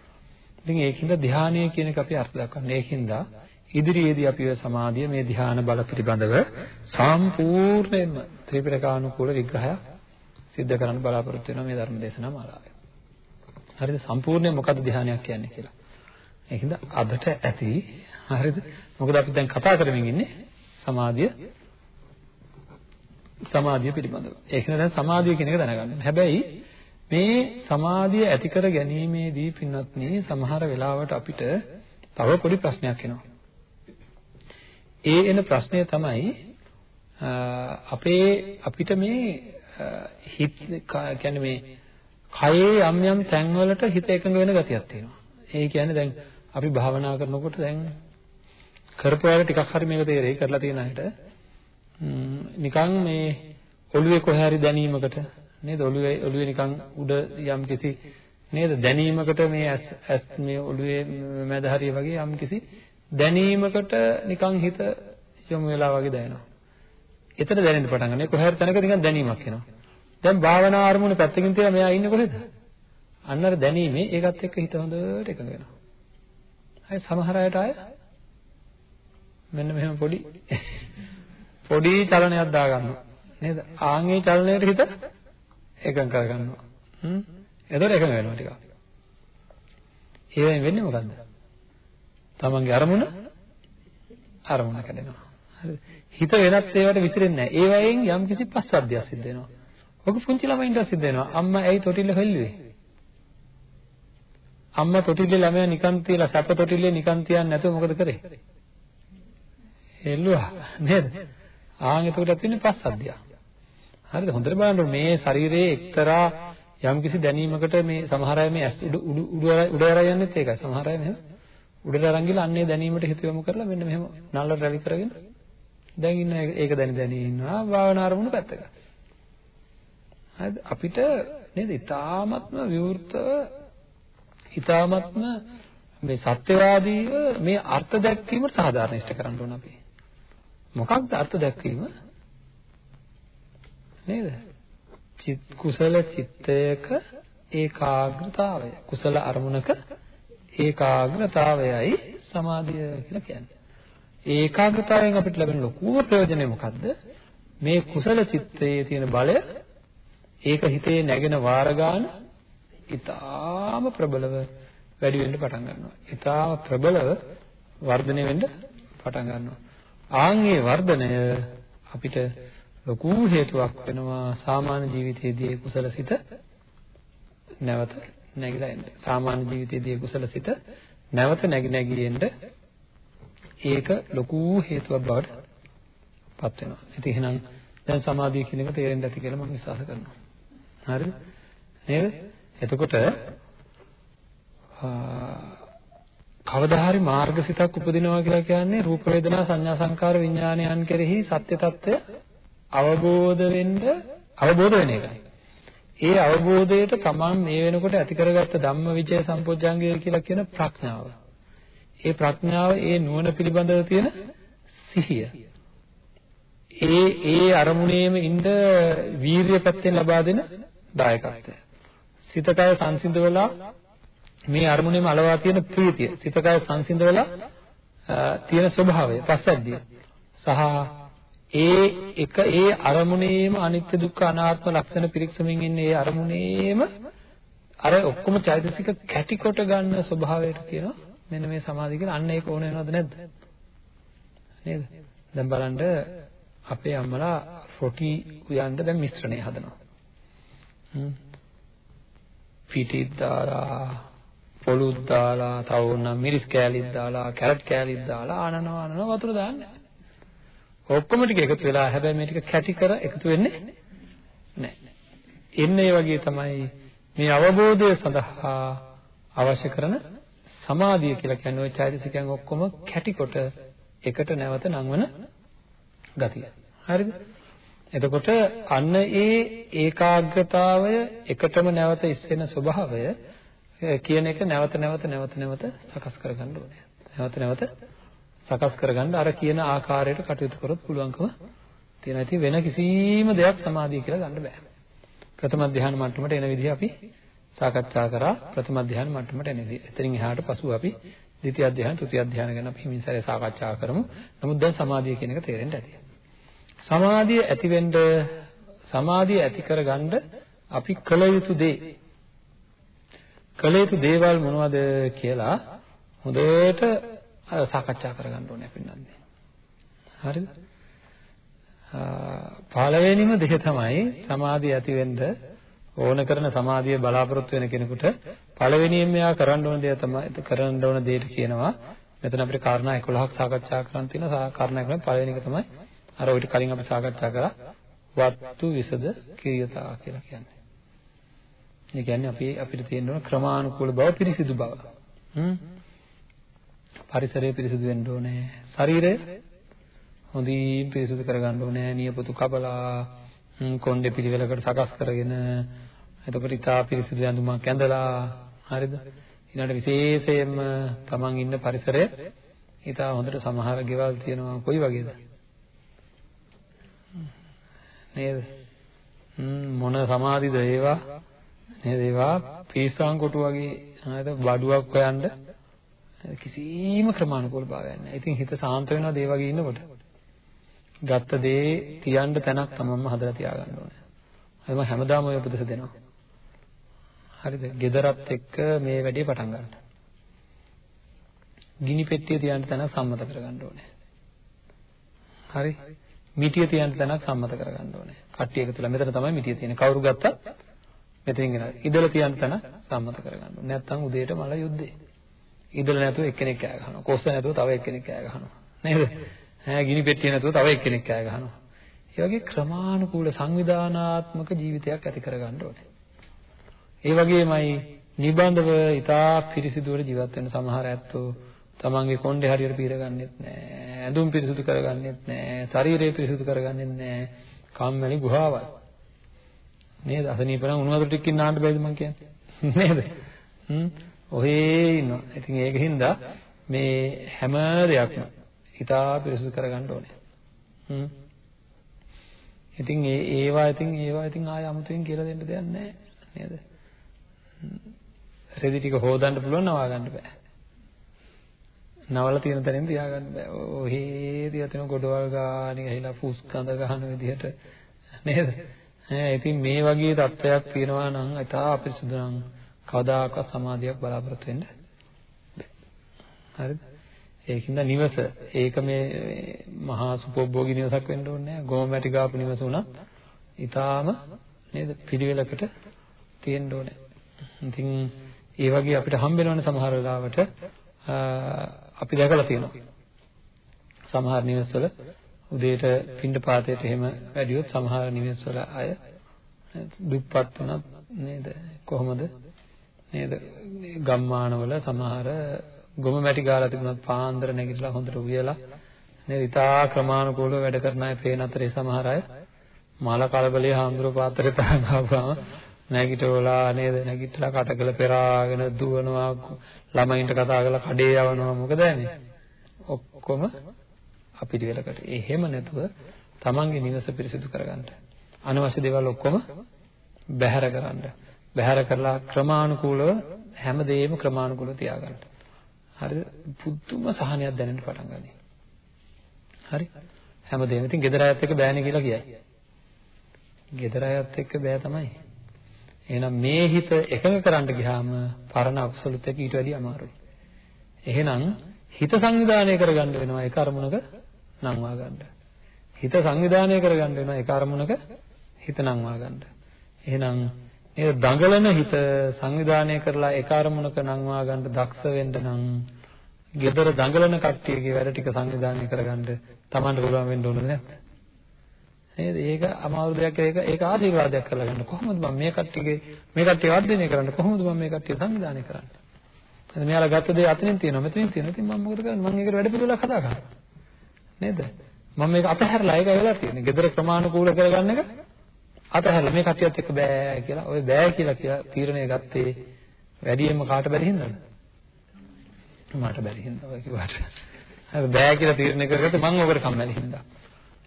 ඉතින් ඒකින්ද ධානය කියන එක අපි අර්ථ දක්වන්නේ. ඒකින්ද ඉදිරියේදී අපි ඔය සමාධිය මේ ධ්‍යාන බල පිළිබඳව සම්පූර්ණයෙන්ම ත්‍රිපිටකානුකූල විග්‍රහයක් සිද්ධ කරන්න බලාපොරොත්තු වෙනවා මේ ධර්ම දේශනා මාලාවේ. හරිද? සම්පූර්ණයෙන් මොකද්ද ධ්‍යානයක් කියන්නේ කියලා. ඒකින්ද අදට ඇති හරිද? මොකද අපි දැන් කතා කරමින් ඉන්නේ සමාධිය සමාධිය පිළිබඳව. ඒකින්ද දැන් සමාධිය කියන එක දැනගන්න. හැබැයි මේ සමාධිය ඇති කර ගැනීමේදී පින්වත්නි සමහර වෙලාවට අපිට තව පොඩි ප්‍රශ්නයක් එනවා. ඒ එන ප්‍රශ්නය තමයි අපේ අපිට මේ හිත කියන්නේ මේ කයේ යම් යම් තැන්වලට හිත එකඟ වෙන ගතියක් තියෙනවා. ඒ කියන්නේ දැන් අපි භාවනා කරනකොට දැන් කරපුවාට ටිකක් හරි මේක තේරෙයි කරලා තියෙන අයට නිකන් මේ ඔළුවේ කොහේ හරි දැනීමකට නේද ඔළුවේ ඔළුවේ නිකන් උඩ යම් කිසි නේද දැනීමකට මේ ඇස් මේ ඔළුවේ මැද හරිය වගේ යම් කිසි දැනීමකට නිකන් හිත යොමු වෙලා වගේ දැනෙනවා. එතන දැනෙන්න පටන් ගන්න. කොහේ හරි තැනක නිකන් දැනීමක් එනවා. දැන් භාවනා අරමුණ පැත්තකින් තියලා මෙයා ඉන්නේ කොහෙද? අන්න අර දැනීමේ ඒකත් එක්ක හිත හොඳට එකඟ වෙනවා. අය සමහර අයට අය මෙන්න මෙහෙම පොඩි [LAUGHS] පොඩි චලනයක් දා ගන්නවා. නේද? ආන්ගේ චලනයට හිත එකඟ කර ගන්නවා. හ්ම්. එතකොට එකඟ වෙනවා ටිකක්. ඒ වෙන්නේ මොකද්ද? තමන්ගේ අරමුණ අරමුණ කැඩෙනවා. හරිද? හිත වෙනත් ඒවාට විසිරෙන්නේ නැහැ. ඒ වයින් යම් කිසි පස්සද්ධියක් සිද්ධ වෙනවා. ඔක පුංචි ළමයින්ට සිද්ධ වෙනවා. අම්මා ඇයි තොටිල්ල හෙල්ලුවේ? අම්මා තොටිල්ලේ ළමයා නිකන් තියලා සැප තොටිල්ලේ නිකන් තියන්නේ නැතුව මොකද කරේ? හෙල්ලුවා නේද? ආන් එතකොට තියෙන්නේ පස්සද්ධිය. හරිද? හොඳට බලන්න මේ ශරීරයේ එක්තරා යම් කිසි දැනීමකට මේ සමහර අය මේ උඩ උඩ උඩ අර යන්නේත් ඒකයි. සමහර අය මෙහෙම උඩට අරන් ගිහලා අන්නේ දැනීමට හිත යොමු කරලා මෙන්න මෙහෙම නල්ල රැලි කරගෙන දැන් ඉන්න ඒක දැනි දැනි ඉන්නවා භාවනා අරමුණු පැත්තක. හරිද අපිට නේද ඊ타ත්ම විවෘතව ඊ타ත්ම මේ සත්‍යවාදීව මේ අර්ථ දැක්වීමට සාධාරණ ඉෂ්ට කරන්න ඕන අපි. මොකක්ද අර්ථ දැක්වීම? නේද? චිත් කුසල චිත්තයක ඒකාග්‍රතාවය. කුසල අරමුණක ඒකාග්‍රතාවයයි සමාධිය කියලා කියන්නේ. ඒකාග්‍රතාවයෙන් අපිට ලැබෙන ලොකු ප්‍රයෝජනය මොකද්ද? මේ කුසල චිත්තයේ තියෙන බලය ඒක හිතේ නැගෙන වාර ගන්න ඊටාම ප්‍රබලව වැඩි වෙන්න පටන් ගන්නවා. ඊටාම ප්‍රබලව වර්ධනය වෙන්න පටන් ගන්නවා. ආන්ගේ වර්ධනය අපිට ලොකු හේතුවක් වෙනවා සාමාන්‍ය ජීවිතයේදී කුසල සිත නැවත නැగిලා එන්න. සාමාන්‍ය ජීවිතයේදී කුසල සිත නැවත නැగి නැగి එන්න ඒක ලොකු හේතුවක් බවට පත් වෙනවා. ඉතින් එහෙනම් දැන් සමාධිය කියන එක තේරෙන්න ඇති කියලා මම විශ්වාස කරනවා. හරිද? නේද? එතකොට කවදා හරි මාර්ගසිතක් උපදිනවා කියලා කියන්නේ රූප වේදනා සංඥා සංකාර විඥානයන් කෙරෙහි සත්‍ය తত্ত্বය අවබෝධ වෙන්න අවබෝධ වෙන එකයි. ඒ අවබෝධයට තමන් මේ වෙනකොට ඇති කරගත්ත ධම්මවිචය සම්පෝඥාංගය කියලා කියන ප්‍රඥාව. ඒ ප්‍රඥාව ඒ නුවණ පිළිබඳව තියෙන සිහිය. ඒ ඒ අරමුණේම ඉන්න වීරිය පැත්තෙන් ලබා දෙන දායකත්වය. සිතකය සංසිඳවලා මේ අරමුණේම අලවා තියෙන ප්‍රීතිය. සිතකය සංසිඳවලා තියෙන ස්වභාවය, පස්සද්ධිය. සහ ඒ එක ඒ අරමුණේම අනිත්‍ය දුක්ඛ අනාත්ම ලක්ෂණ පිරික්සමින් ඉන්නේ ඒ අරමුණේම අර ඔක්කොම චෛතසික කැටි කොට ගන්න ස්වභාවයට කියනවා මෙන්න මේ සමාධිය කියලා අන්න ඒක ඕන වෙනවද නැද්ද? නේද? දැන් බලන්න අපේ අම්මලා රොටි උයන්න දැන් මිශ්‍රණය හදනවා. පිටිත් දාලා පොළුත් දාලා තව උනම් මිරිස් කෑලිත් දාලා කැරට් කෑලිත් දාලා ආනනවා ආනනවා වතුර දාන්නේ. ඔක්කොම ටික එකතු වෙලා හැබැයි මේ ටික කැටි කර එකතු වෙන්නේ නැහැ. එන්නේ ඒ වගේ තමයි මේ අවබෝධය සඳහා අවශ්‍ය කරන සමාධිය කියලා කියන්නේ ওই චෛතසිකයන් ඔක්කොම කැටි කොට එකට නැවත නංවන ගතිය. හරිද? එතකොට අන්න ඒ ඒකාග්‍රතාවය එකටම නැවත ඉස්සෙන ස්වභාවය කියන එක නැවත නැවත නැවත නැවත සකස් කරගන්න ඕනේ. නැවත නැවත සකස් කරගන්න අර කියන ආකාරයට කටයුතු කරොත් පුළුවන්කම තියෙනවා. ඉතින් වෙන කිසිම දෙයක් සමාධිය කියලා ගන්න බෑ. ප්‍රථම ධ්‍යාන මට්ටමට එන විදිහ අපි සාකච්ඡා කරා ප්‍රථම ධ්‍යාන මට්ටමට එන විදිහ. එතනින් එහාට පසුව අපි ද්විතිය ධ්‍යාන, තෘතිය ධ්‍යාන ගැන අපි හිමින් සැරේ සාකච්ඡා කරමු. නමුත් දැන් සමාධිය කියන එක තේරෙන්න ඇති. සමාධිය ඇති වෙන්න සමාධිය ඇති කරගන්න අපි කළ යුතු දේ කළ යුතු දේවල් මොනවද කියලා හොඳට සාකච්ඡා කරගන්න ඕනේ අපි නන්නේ. හරිද? පළවෙනිම දේ තමයි සමාධිය ඇති වෙන්න ඕන කරන සමාධිය බලාපොරොත්තු වෙන කෙනෙකුට පළවෙනියෙන් එයා කරන්න ඕන දේ තමයි කරන්න ඕන දෙයට කියනවා මෙතන අපිට කාරණා 11ක් සාකච්ඡා කරන්න තියෙනවා කාරණා 11 පළවෙනි එක තමයි අර ඔයිට කලින් අපි සාකච්ඡා කරා වත්තු විසද කිරියතා කියලා කියන්නේ. ඒ කියන්නේ අපි අපිට තියෙන ඕන ක්‍රමානුකූල බව පිරිසිදු බව. හ්ම්. පරිසරය පිරිසිදු වෙන්න ඕනේ. ශරීරය හොඳින් පිරිසිදු කරගන්න ඕනේ. නියපොතු කපලා කොණ්ඩේ පිළිවෙලකට සකස් කරගෙන එතකොට ඉතා පිරිසිදු ඇඳුමක් ඇඳලා හරිද? ඊළඟට විශේෂයෙන්ම තමන් ඉන්න පරිසරය ඉතා හොඳට සමහර ගෙවල් තියෙනවා කොයි වගේද? නේද? මොන සමාධිද ඒවා? නේද ඒවා පීසාන් කොටු වගේ හරිද බඩුවක් හොයන්න කිසිම ක්‍රමානුකූල භාවයක් නැහැ. ඉතින් හිත සාන්ත වෙනවා ඒ වගේ ඉන්නකොට. ගත්ත දේ තියන්න තැනක් තමන්ම හදලා තියාගන්න ඕනේ. හරි මම හැමදාම ඔය උපදෙස් දෙනවා. හරිද? gedarat එක්ක මේ වැඩේ පටන් ගන්න. ගිනි පෙට්ටිය තියන්න තැනක් සම්මත කරගන්න ඕනේ. හරි? මිටිය තියන්න තැනක් සම්මත කරගන්න ඕනේ. කට්ටිය එකතුලා මෙතන තමයි මිටිය තියෙන්නේ. කවුරු ගත්තත් මෙතනින් ගෙනල්ලා. ඉදල තියන්න තැන සම්මත කරගන්න ඕනේ. නැත්තම් උදේට මල යුද්ධේ. ඉදල නැතුව එක්කෙනෙක් කෑ ගහනවා. කොස්ස නැතුව තව එක්කෙනෙක් කෑ ගහනවා. නේද? ඈ ගිනි පෙට්ටිය නැතුව තව එක්කෙනෙක් කෑ ගහනවා. ඒ වගේ ක්‍රමානුකූල සංවිධානාත්මක ජීවිතයක් ඇති කරගන්න ඕනේ. ඒ වගේමයි නිබඳව ඊටා පිරිසිදුවට ජීවත් වෙන සමහර ඇත්තෝ තමන්ගේ කොණ්ඩේ හරියට පීරගන්නෙත් නෑ ඇඳුම් පිරිසිදු කරගන්නෙත් නෑ ශරීරය පිරිසිදු කරගන්නෙත් නෑ කම්මැලි ගුහාවල් නේද? අසනීප නම් උණු වතුර ටිකකින් නාන්න බැයිද මං කියන්නේ? [LAUGHS] නේද? හ්ම්. ඔහේ ඉන්නවා. ඉතින් ඒකින්ද මේ හැම දෙයක්ම හිතා පිරිසිදු කරගන්න ඕනේ. හ්ම්. ඉතින් ඒ ඒවා ඉතින් ඒවා ඉතින් ආය අමුතුවෙන් කියලා දෙන්න දෙයක් නැහැ. නේද? රෙදි ටික හොදන්න පුළුවන් නවා ගන්න බෑ. නවල තියෙන තැනින් තියාගන්න බෑ. ඔහේ තියා තියෙන ගොඩවල් ගානින් ඇහිලා පුස් කඳ ගහන විදිහට. නේද? ඈ ඉතින් මේ වගේ තත්ත්වයක් තියෙනවා නම් අතා අපිරිසුදු නම් කවදාකවත් සමාධියක් බලාපොරොත්තු වෙන්න හරිද? ඒකින්ද නිවස ඒක මේ මහා සුපෝභෝගී නිවසක් වෙන්න ඕනේ නැහැ. ගොම මැටි ගාපු නිවස උනත් ඊටාම නේද පිළිවෙලකට තියෙන්න ඕනේ. ඉතින් ඒ වගේ අපිට හම්බ වෙනවනේ සමහර වෙලාවට අපි දැකලා තියෙනවා. සමහර නිවෙස්වල උදේට පින්ඩ පාතයට එහෙම වැඩියොත් සමහර නිවෙස්වල අය දුප්පත් වුණත් නේද කොහොමද නේද ගම්මානවල සමහර ගොම මැටි ගාලා තිබුණත් පාන්දර නැගිටලා හොඳට උයලා නේද? ඉතා ක්‍රමානුකූලව වැඩ කරන අය පේන අතරේ සමහර අය මල කලබලයේ හාමුදුර පාත්‍රේ තරංග ආවම නැගිටවලා නේද? නැගිටලා කටකල පෙරාගෙන දුවනවා ළමයින්ට කතා කරලා කඩේ යවනවා. මොකද යන්නේ ඔක්කොම අපිරිවෙලකට. එහෙම නැතුව තමන්ගේ නිවස පිරිසිදු කරගන්න. අනවශ්‍ය දේවල් ඔක්කොම බැහැර කරන්න. බැහැර කරලා ක්‍රමානුකූලව හැමදේම ක්‍රමානුකූලව තියාගන්න. හරිද පුදුම සහනයක් දැනෙන්න පටන් ගනී හරි හැමදේම ඉතින් ගෙදර අයත් එක්ක බෑනේ කියලා කියයි ගෙදර අයත් එක්ක බෑ තමයි එහෙනම් මේ හිත එකඟ කරන්න ගියාම පරණ අකුසලුත් එක්ක ඊට වැඩිය අමාරුයි. එහෙනම් හිත සංවිධානය කරගන්න වෙනවා ඒක අරමුණක නංවා ගන්න. හිත සංවිධානය කරගන්න වෙනවා ඒක අරමුණක හිත නංවා ගන්න. එහෙනම් ඒ දඟලන හිත සංවිධානය කරලා ඒක අරමුණක නංවා ගන්න දක්ෂ වෙන්න නම් gedara දඟලන කට්ටියගේ වැඩ ටික සංවිධානය කරගන්න Tamanට පුළුවන් වෙන්න ඕනද නැත්ද? නේද? ඒක අමාරු දෙයක් ඒක ඒක ආශිර්වාදයක් කරලා ගන්න. කොහොමද මම මේ කට්ටියගේ මේ කට්ටිය වර්ධනය කරන්නේ? කොහොමද මම මේ කට්ටිය සංවිධානය කරන්නේ? එතන මෙයාලා ගත්ත දේ අතනින් තියෙනවා මෙතනින් තියෙනවා. ඉතින් මම මොකද කරන්නේ? මම ඒකට වැඩ පිළිවෙලක් හදා ගන්නවා. නේද? මම මේක අතහැරලා ඒකයි වෙලා තියෙන්නේ. gedara ක්‍රමානුකූල කරගන්න එක අතහැරලා මේ කටියත් එක්ක බෑ කියලා. ඔය බෑ කියලා කියලා තීරණය ගත්තේ වැඩියෙන්ම කාට බැරි හින්දාද? මට බැරි හින්දා ඔය කිව්වට. හරි බෑ කියලා තීරණය කරගත්තේ මම ඔකට කම්මැලි හින්දා.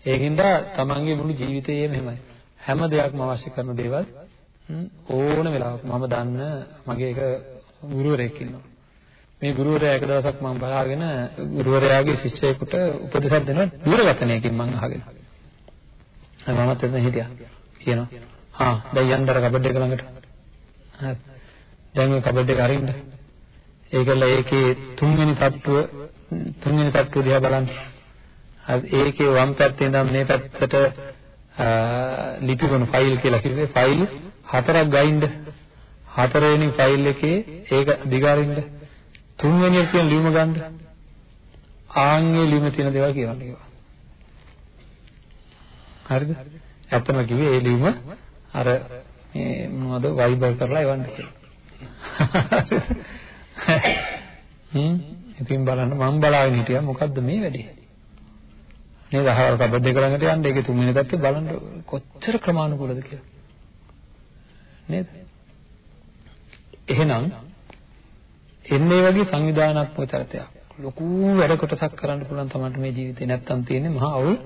ඒකින්ද තමන්ගේ මුළු ජීවිතයේම එහෙමයි. හැම දෙයක්ම අවශ්‍ය කරන දේවල් ඕන වෙලාවක මම දන්න මගේ එක ගුරුවරයෙක් ඉන්නවා. මේ ගුරුවරයා එක දවසක් මම බලාගෙන ගුරුවරයාගේ ශිෂ්‍යයෙකුට උපදෙසක් දෙනවා දුරගතණයකින් මම අහගෙන. මමත් එතන හිටියා. කියනවා. හා දැන් යන්නතර කබඩ් එක ළඟට. හරි. දැන් ඔය කබඩ් එක අරින්න. ඒකල ඒකේ තුන්වෙනි තට්ටුව තුන්වෙනි තට්ටුව දිහා බලන්න. හරි ඒකේ වම් පැත්තේ ඉඳන් මේ පැත්තට ලිපිගොනු ෆයිල් කියලා කිව්වේ ෆයිල් හතරක් ගයින්ද හතරවෙනි ෆයිල් එකේ ඒක දිගාරින්න තුන්වෙනි එක කියන ලියුම ගන්න ආන්ගේ ලියුමේ තියෙන දේවල් කියවන්න කිව්වා හරිද ඇත්තම කිව්වේ ඒ ලියුම අර මේ මොනවද වයිබර් කරලා එවන්න කියලා. හ්ම්. ඉතින් බලන්න මම බලාගෙන හිටියා මොකද්ද මේ වැඩේ? නේද අහවල් කබඩ් එක ළඟට යන්න ඒකේ තුන්වෙනි පැත්තේ බලන්න කොච්චර ක්‍රමානුකූලද කියලා. නේද? එහෙනම් එන්නේ වගේ සංවිධානාත්මක චරිතයක්. ලොකු වැඩ කොටසක් කරන්න පුළුවන් තමයි මේ ජීවිතේ. නැත්තම් තියෙන්නේ මහා අවුල්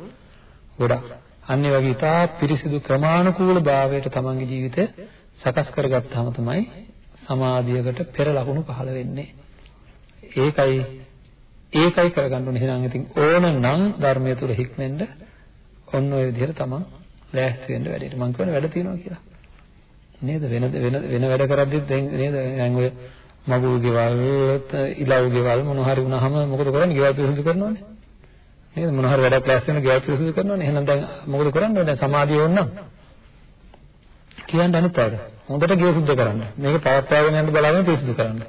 ගොඩක්. අන්නේ වගේ ඉතා පිරිසිදු ක්‍රමානුකූල භාවයට තමන්ගේ ජීවිතය සකස් කරගත්තාම තමයි සමාධියකට පෙර ලකුණු පහළ වෙන්නේ ඒකයි ඒකයි කරගන්න ඕනේ. එහෙනම් ඉතින් ඕන නම් ධර්මයේ තුල හික්මෙන්න ඔන්න ඔය විදිහට තමන් ලෑස්ති වෙන්න වැඩේට. මම කියන්නේ වැඩ තියෙනවා කියලා. නේද? වෙන වෙන වෙන වැඩ කරද්දිත් දැන් නේද? දැන් ඔය මගුල් ගෙවල්, ඉලව් ගෙවල් මොන හරි වුණාම මොකද කරන්නේ? ගෙවල් පිරිසිදු කරනවානේ. නේද? මොන හරි වැඩක් ලෑස්ති වෙන ගෙවල් පිරිසිදු කරනවානේ. එහෙනම් දැන් මොකද කරන්නේ? දැන් සමාධිය ඕන නම් කියන්න අනිත් අයට. හොඳට ගෙව සුද්ධ කරන්න. මේක පවත්වාගෙන යන්න බලාගෙන පිරිසිදු කරන්න.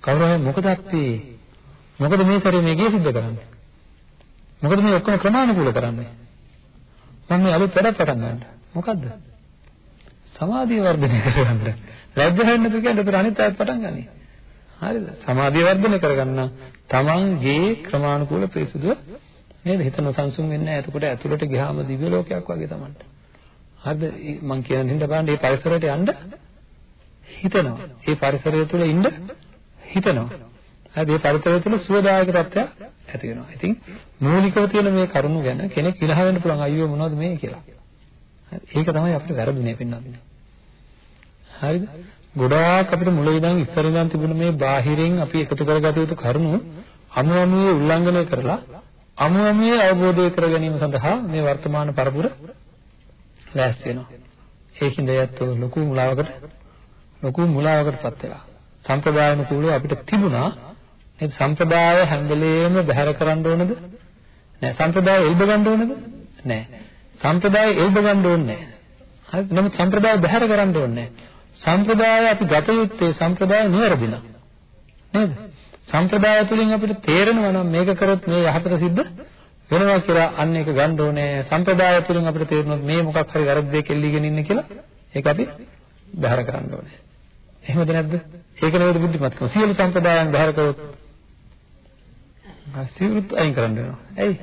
කවුරු හරි මොකද අපි මොකද මේ සැරේ මේ ගිය සිද්ධ කරන්නේ? මොකද මේ ඔක්කොම ක්‍රමානුකූල කරන්නේ? මම මේ අලුත් වැඩක් පටන් ගන්න. මොකද්ද? සමාධිය වර්ධනය කරගන්න. ලැජ්ජ වෙන්න තු කියන්නේ ඒතර අනිත් අයත් පටන් ගන්නයි. හරිද? සමාධිය වර්ධනය කරගන්න තමන්ගේ ක්‍රමානුකූල පිරිසුදුව නේද? හිත නොසන්සුන් වෙන්නේ නැහැ. එතකොට ඇතුළට ගියාම දිව්‍ය ලෝකයක් වගේ තමන්ට. හරිද? මම කියන හින්දා බලන්න මේ පරිසරයට යන්න හිතනවා. ඒ පරිසරය තුළ ඉන්න හිතනවා. හරි මේ පරිසරය තුළ සුවදායක තත්ත්වයක් ඇති වෙනවා. ඉතින් මූලිකව තියෙන මේ කරුණු ගැන කෙනෙක් ඉලහ වෙන්න පුළුවන් අයියෝ මොනවද මේ කියලා. ඒක තමයි අපිට වැරදුනේ පින්නන්නේ. හරිද? ගොඩාක් අපිට මුලින් ඉඳන් ඉස්සර ඉඳන් තිබුණ මේ බාහිරින් අපි එකතු කරගත යුතු කරුණු අමු අමුවේ උල්ලංඝනය කරලා අමු අමුවේ අවබෝධය කර ගැනීම සඳහා මේ වර්තමාන පරපුර ලෑස්ති වෙනවා. ඒකින්ද යත් ලොකු මුලාවකට ලොකු මුලාවකටපත් වෙලා. සම්ප්‍රදායනුකූලව අපිට තිබුණා නේද? සම්ප්‍රදාය හැම වෙලේම බැහැර කරන්න ඕනද? නෑ. සම්ප්‍රදාය එල්බ ගන්න ඕනද? නෑ. සම්ප්‍රදාය එල්බ ගන්න ඕනේ නෑ. හරි. නමුත් සම්ප්‍රදාය බැහැර කරන්න ඕනේ නෑ. සම්ප්‍රදාය අපි ගත යුත්තේ සම්ප්‍රදාය නිවැරදින. නේද? සම්ප්‍රදාය තුලින් අපිට තේරෙනවා නම් මේක කරොත් මේ යහපත සිද්ධ වෙනවා කියලා අන්න ඒක ගන්න ඕනේ. සම්ප්‍රදාය තුලින් අපිට තේරෙනවා මේ මොකක් හරි වැරදි දෙයක් එල්ලීගෙන ඉන්නේ කියලා ඒක අපි බැහැර කරන්න ඕනේ. එහෙමද නැද්ද? ඒක නෙවෙයි බුද්ධිමත්කම. සියලු සම්ප්‍රදායන් බැහැර කරොත් සිවුරුත් අයින් කරන්න වෙනවා. ඇයි?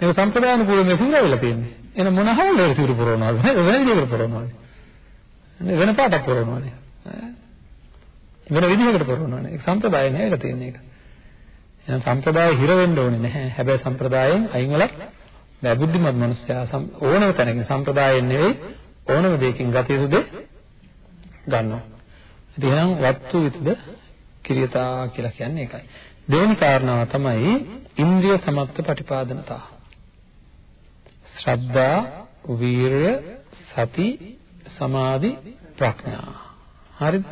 මේක සම්ප්‍රදාන කුල මේ සිවුර වෙලා තියෙන්නේ. එහෙනම් මොන හවුලේ සිවුරු පුරවනවද? නේද? වෙන විදිහකට පුරවනවද? වෙන පාටක් පුරවනවද? වෙන විදිහකට පුරවනවද? ඒක සම්ප්‍රදාය නෙවෙයි තියෙන්නේ ඒක. එහෙනම් සම්ප්‍රදාය හිර වෙන්න ඕනේ නැහැ. හැබැයි සම්ප්‍රදායෙන් අයින් වෙලා බෑ බුද්ධිමත් මිනිස්සයා ඕනම තැනකින් සම්ප්‍රදායෙන් නෙවෙයි ඕනම දෙයකින් ගත යුතු දේ ගන්නවා. ඉතින් එහෙනම් වත්තු විතද කිරියතා කියලා කියන්නේ ඒකයි. දෙවෙනි කාරණාව තමයි ඉන්ද්‍රිය සමත්ත ප්‍රතිපාදනතා. ශ්‍රද්ධා, වීරය, සති, සමාධි, ප්‍රඥා. හරිද?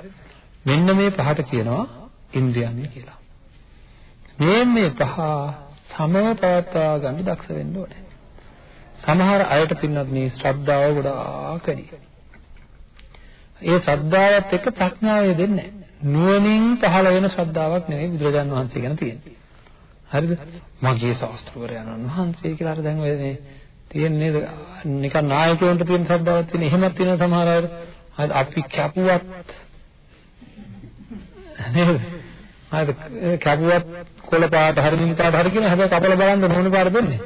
මෙන්න මේ පහට කියනවා ඉන්ද්‍රියන් කියලා. මේ මේ පහ සමව පවත්වා ගන්න දක්ෂ වෙන්න ඕනේ. සමහර අයට පින්නත් මේ ශ්‍රද්ධාව ගොඩාක් වැඩි. ඒ ශ්‍රද්ධාවත් එක්ක ප්‍රඥාව දෙන්නේ නැහැ. නුවණින් පහළ වෙන ශ්‍රද්ධාවක් නෙවෙයි බුදුරජාන් වහන්සේ ගැන තියෙන්නේ. හරිද? මගේ ශාස්ත්‍රවරයන් වහන්සේ කියලා අර දැන් ඔය මේ තියෙන්නේ නිකන් නායකයන්ට තියෙන ශ්‍රද්ධාවක් තියෙන එහෙමත් තියෙන සමහර අය හරි අපි කැපුවත් නේද? හරි කැපුවත් කොළ පාට හරි නිල් පාට හරි කියන හැබැයි කපල බලන්න මොන පාට දෙන්නේ?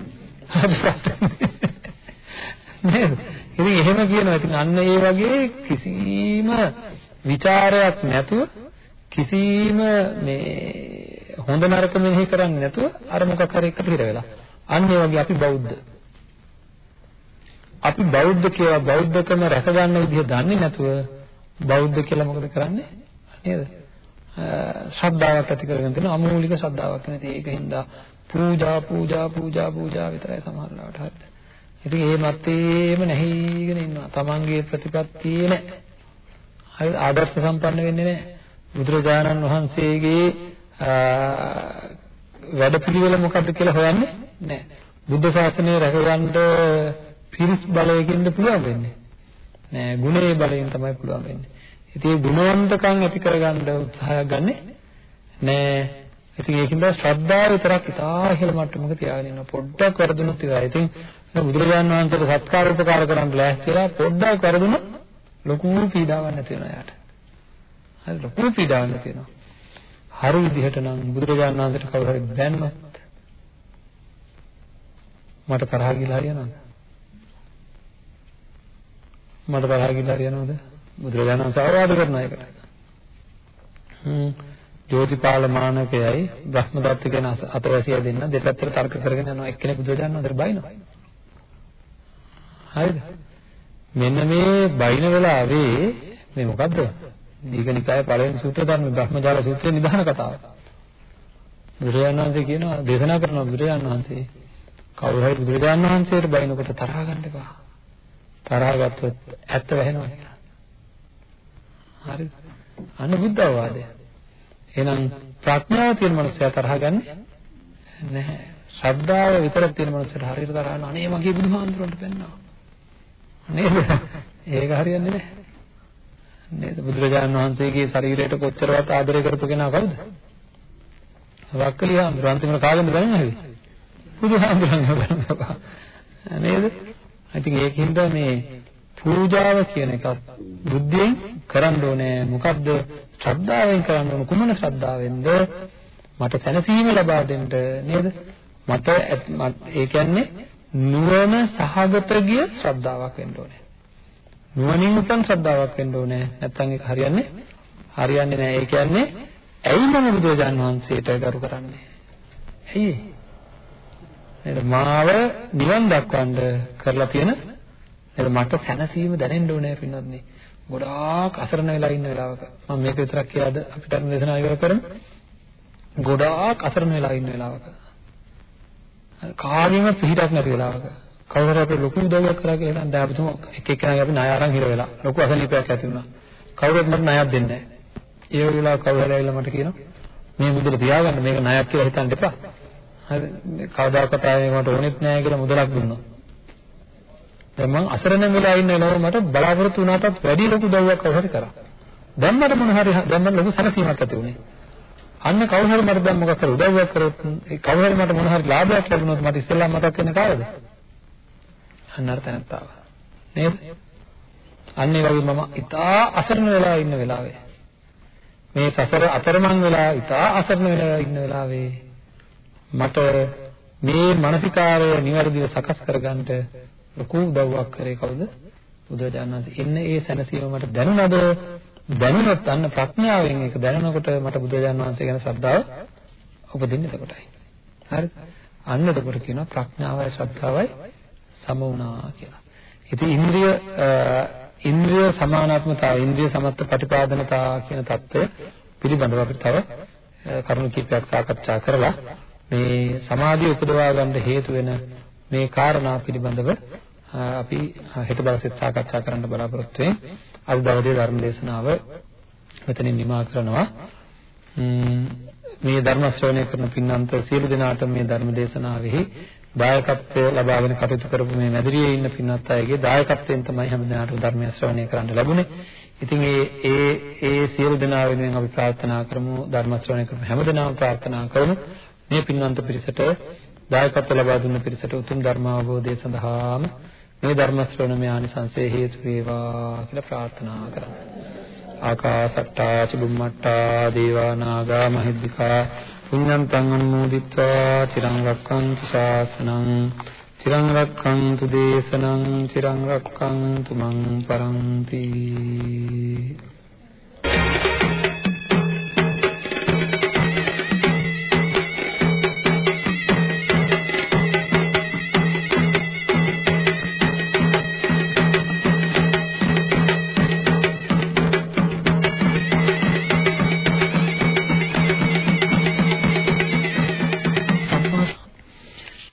නේද? ඉතින් එහෙම කියනවා. ඉතින් අන්න ඒ වගේ කිසිම ਵਿਚාරයක් නැතුව කිසිම මේ හොඳ නරක මෙනෙහි කරන්නේ නැතුව අර මොකක් හරි එකට හිර වෙලා. අන්න ඒ වගේ අපි බෞද්ධ. අපි බෞද්ධ කියලා බෞද්ධකම රැක ගන්න විදිහ දන්නේ නැතුව බෞද්ධ කියලා මොකද කරන්නේ? නේද? ශ්‍රද්ධාවක් ඇති කරගෙන තියෙන අමූලික ශ්‍රද්ධාවක් නැති ඒකින්ද පූජා පූජා පූජා පූජා විතරයි සමහරවිට හරිද? ඉතින් ඒ මැත්තේම නැහිගෙන ඉන්නවා. තමන්ගේ ප්‍රතිපත්තියේ නැහැ. හරි ආදර්ශ සම්පන්න වෙන්නේ නැහැ. බුදුරජාණන් වහන්සේගේ වැඩපිළිවෙල මොකද්ද කියලා හොයන්නේ නැහැ. බුද්ධ ශාසනය රැකගන්න පිරිස් බලයකින්ද පුළුවන් වෙන්නේ. නෑ ගුණයේ බලයෙන් තමයි පුළුවන් වෙන්නේ. ඉතින් ඒ ගුණවන්තකම් ඇති කරගන්න උත්සාහයක් ගන්නෙ නෑ. ඉතින් ඒකින්ද ශ්‍රද්ධාව විතරක් ඉතා ඉහළ මට්ටමක තියාගෙන ඉන්න පොඩ්ඩක් වරදුනොත් ඉවරයි. ඉතින් බුදුරජාණන් වහන්සේට සත්කාර උපකාර කරන්න ලෑස්තිලා පොඩ්ඩක් වරදුනොත් ලොකු පීඩාවක් නැති වෙනවා යාට. හරි ලොකු පීඩාවක් නැති වෙනවා. හරි විදිහට නම් බුදුරජාණන් වහන්සේට කවුරු හරි බැන්නොත් මට තරහ ගිහලා හරියනවද? මට තරහ ගිහලා හරියනවද? බුදුරජාණන් වහන්සේ අවවාද කරන එකට. හ්ම් ජෝතිපාල මානකයයි බ්‍රහ්මදත්ත කියන අතවැසිය දෙන්න දෙපැත්තට තර්ක කරගෙන යනවා එක්කෙනෙක් බුදුරජාණන් වහන්සේට බයිනවා. හරිද? මෙන්න මේ බයින වෙලාවේ මේ මොකද්ද? දීඝනිකායේ පළවෙනි සූත්‍ර ධර්ම බ්‍රහ්මජාල සූත්‍රයේ නිදාන කතාව. බුදුරජාණන් වහන්සේ කියනවා දේශනා කරනවා බුදුරජාණන් වහන්සේ කවුරු හරි බුදුරජාණන් වහන්සේට බයිනකොට තරහ ගන්න එපා. තරහ ගත්තොත් ඇත්ත වැහෙනවා කියලා. හරිද? අන්න බුද්ධ අවවාදය. එහෙනම් ප්‍රඥාව තියෙන මනුස්සයා තරහ ගන්නෙ නැහැ. ශ්‍රද්ධාව විතරක් තියෙන මනුස්සයට හරියට තරහ ගන්න අනේ මගේ බුදුහාමුදුරන්ට පෙන්නවා. නේද? ඒක හරියන්නේ නැහැ. නේද? බුදුරජාණන් වහන්සේගේ ශරීරයට කොච්චරවත් ආදරය කරපු කෙනා කවුද? වක්කලි හාමුදුරුවෝ අන්තිමට කාගෙන්ද බලන්නේ? බුදුහාමුදුරන්ව බලනවා. නේද? ඉතින් ඒකින්ද මේ පූජාව කියන එකත් බුද්ධියෙන් කරන්න ඕනේ. මොකද්ද? ශ්‍රද්ධාවෙන් කරන්න ඕන. කුමන ශ්‍රද්ධාවෙන්ද? මට සැනසීම ලබා දෙන්න නේද? මට ඒ කියන්නේ නුවණ සහගත ගිය ශ්‍රද්ධාවක් වෙන්න ඕනේ. නුවණින් උපන් ශ්‍රද්ධාවක් වෙන්න ඕනේ. නැත්නම් ඒක හරියන්නේ හරියන්නේ නැහැ. ඒ කියන්නේ ඇයි මම බුදුරජාන් වහන්සේට ගරු කරන්නේ? ඇයි? නේද මාව නිවන් දක්වන්න කරලා තියෙන නේද මට සැනසීම දැනෙන්න ඕනේ පින්නත් නේ. ගොඩාක් අසරණ වෙලා ඉන්න වෙලාවක මම මේක විතරක් කියලාද අපිට දේශනා ඉවර කරමු. ගොඩාක් අසරණ වෙලා ඉන්න වෙලාවක කාගෙම පිහිටක් නැති වෙලාවක කවුරු හරි අපිට ලොකු උදව්වක් කරා කියලා හිතන් දැන් අපි තුමු එක එක්කෙනාගේ අපි ණය අරන් හිර වෙලා ලොකු අසනීපයක් ඇති වුණා. කවුරුත් මට ණයක් දෙන්නේ නැහැ. ඒ වෙලාව කවුරු හරි ඇවිල්ලා මට කියනවා මේ මුදල තියාගන්න මේක ණයක් කියලා හිතන්න එපා. හරි කවදාකවත් ආයේ මට ඕනෙත් නැහැ කියලා මුදලක් දුන්නා. දැන් මං අසරණ වෙලා ඉන්න වෙලාව මට බලාපොරොත්තු වුණාටත් වැඩි ලොකු උදව්වක් කවුරු හරි කරා. දැන් මට මොන හරි දැන් මට ලොකු සැනසීමක් ඇති වුණේ. අන්න කවුරු හරි මට දැන් මොකක් හරි උදව්වක් කරොත් ඒ කවුරු හරි මට මොන හරි ලාභයක් ලැබුණොත් මට ඉස්සෙල්ලා මතක් වෙන කාටද? අන්න අර තැනත්තාව. නේද? අන්න ඒ වගේ මම ඉතා අසරණ වෙලා ඉන්න වෙලාවේ මේ සසර අතරමං වෙලා ඉතා අසරණ වෙලා ඉන්න වෙලාවේ මට මේ මානසිකාරය નિවර්දිව සකස් කරගන්න ලොකු උදව්වක් කරේ කවුද? බුදුරජාණන් වහන්සේ. එන්න ඒ සැනසීම මට දැනුණද? දැනුණත් අන්න ප්‍රඥාවෙන් ඒක දැනනකොට මට බුදුරජාණන් වහන්සේ ගැන ශ්‍රද්ධාව උපදින්න එතකොටයි. හරිද? අන්න එතකොට කියනවා ප්‍රඥාවයි ශ්‍රද්ධාවයි සම වුණා කියලා. ඉතින් ඉන්ද්‍රිය ඉන්ද්‍රිය සමානාත්මතාව ඉන්ද්‍රිය සමත්ත ප්‍රතිපාදනතාව කියන தত্ত্বය පිළිබඳව අපිට තව කරුණු කිහිපයක් සාකච්ඡා කරලා මේ සමාධිය උපදවා ගන්න හේතු වෙන මේ කාරණා පිළිබඳව අපි හෙට දවසේ සාකච්ඡා කරන්න බලාපොරොත්තු වෙන්නේ. අද දවසේ ධර්ම දේශනාව මෙතනින් නිමා කරනවා. මේ ධර්ම ශ්‍රවණය කරන පින්නන්ත සියලු දෙනාට මේ ධර්ම දේශනාවෙහි දායකත්වය ලබාගෙන කටයුතු කරපු මේ මැදිරියේ ඉන්න පින්වත් අයගේ දායකත්වයෙන් තමයි හැම දිනාටම ධර්මය ශ්‍රවණය කරන්න ලැබුණේ. ඉතින් ඒ ඒ ඒ සියලු දෙනා වෙනුවෙන් අපි ප්‍රාර්ථනා කරමු ධර්ම ශ්‍රවණය කරමු හැම දිනම ප්‍රාර්ථනා කරමු මේ පින්වන්ත පිරිසට දායකත්ව ලබා දුන්න පිරිසට උතුම් ධර්ම අවබෝධය සඳහාම මේ ධර්ම ශ්‍රවණමය ආනිසංසය හේතු වේවා කියලා ප්‍රාර්ථනා කරමු. ආකාසට්ටා චුම්මට්ටා දේවා නාග මහිද්దికා පුඤ්ඤන්තං අනුමෝදිත්වා චිරං රක්ඛන්තු ශාසනං චිරං රක්ඛන්තු දේශනං චිරං රක්ඛන්තු මං පරන්ති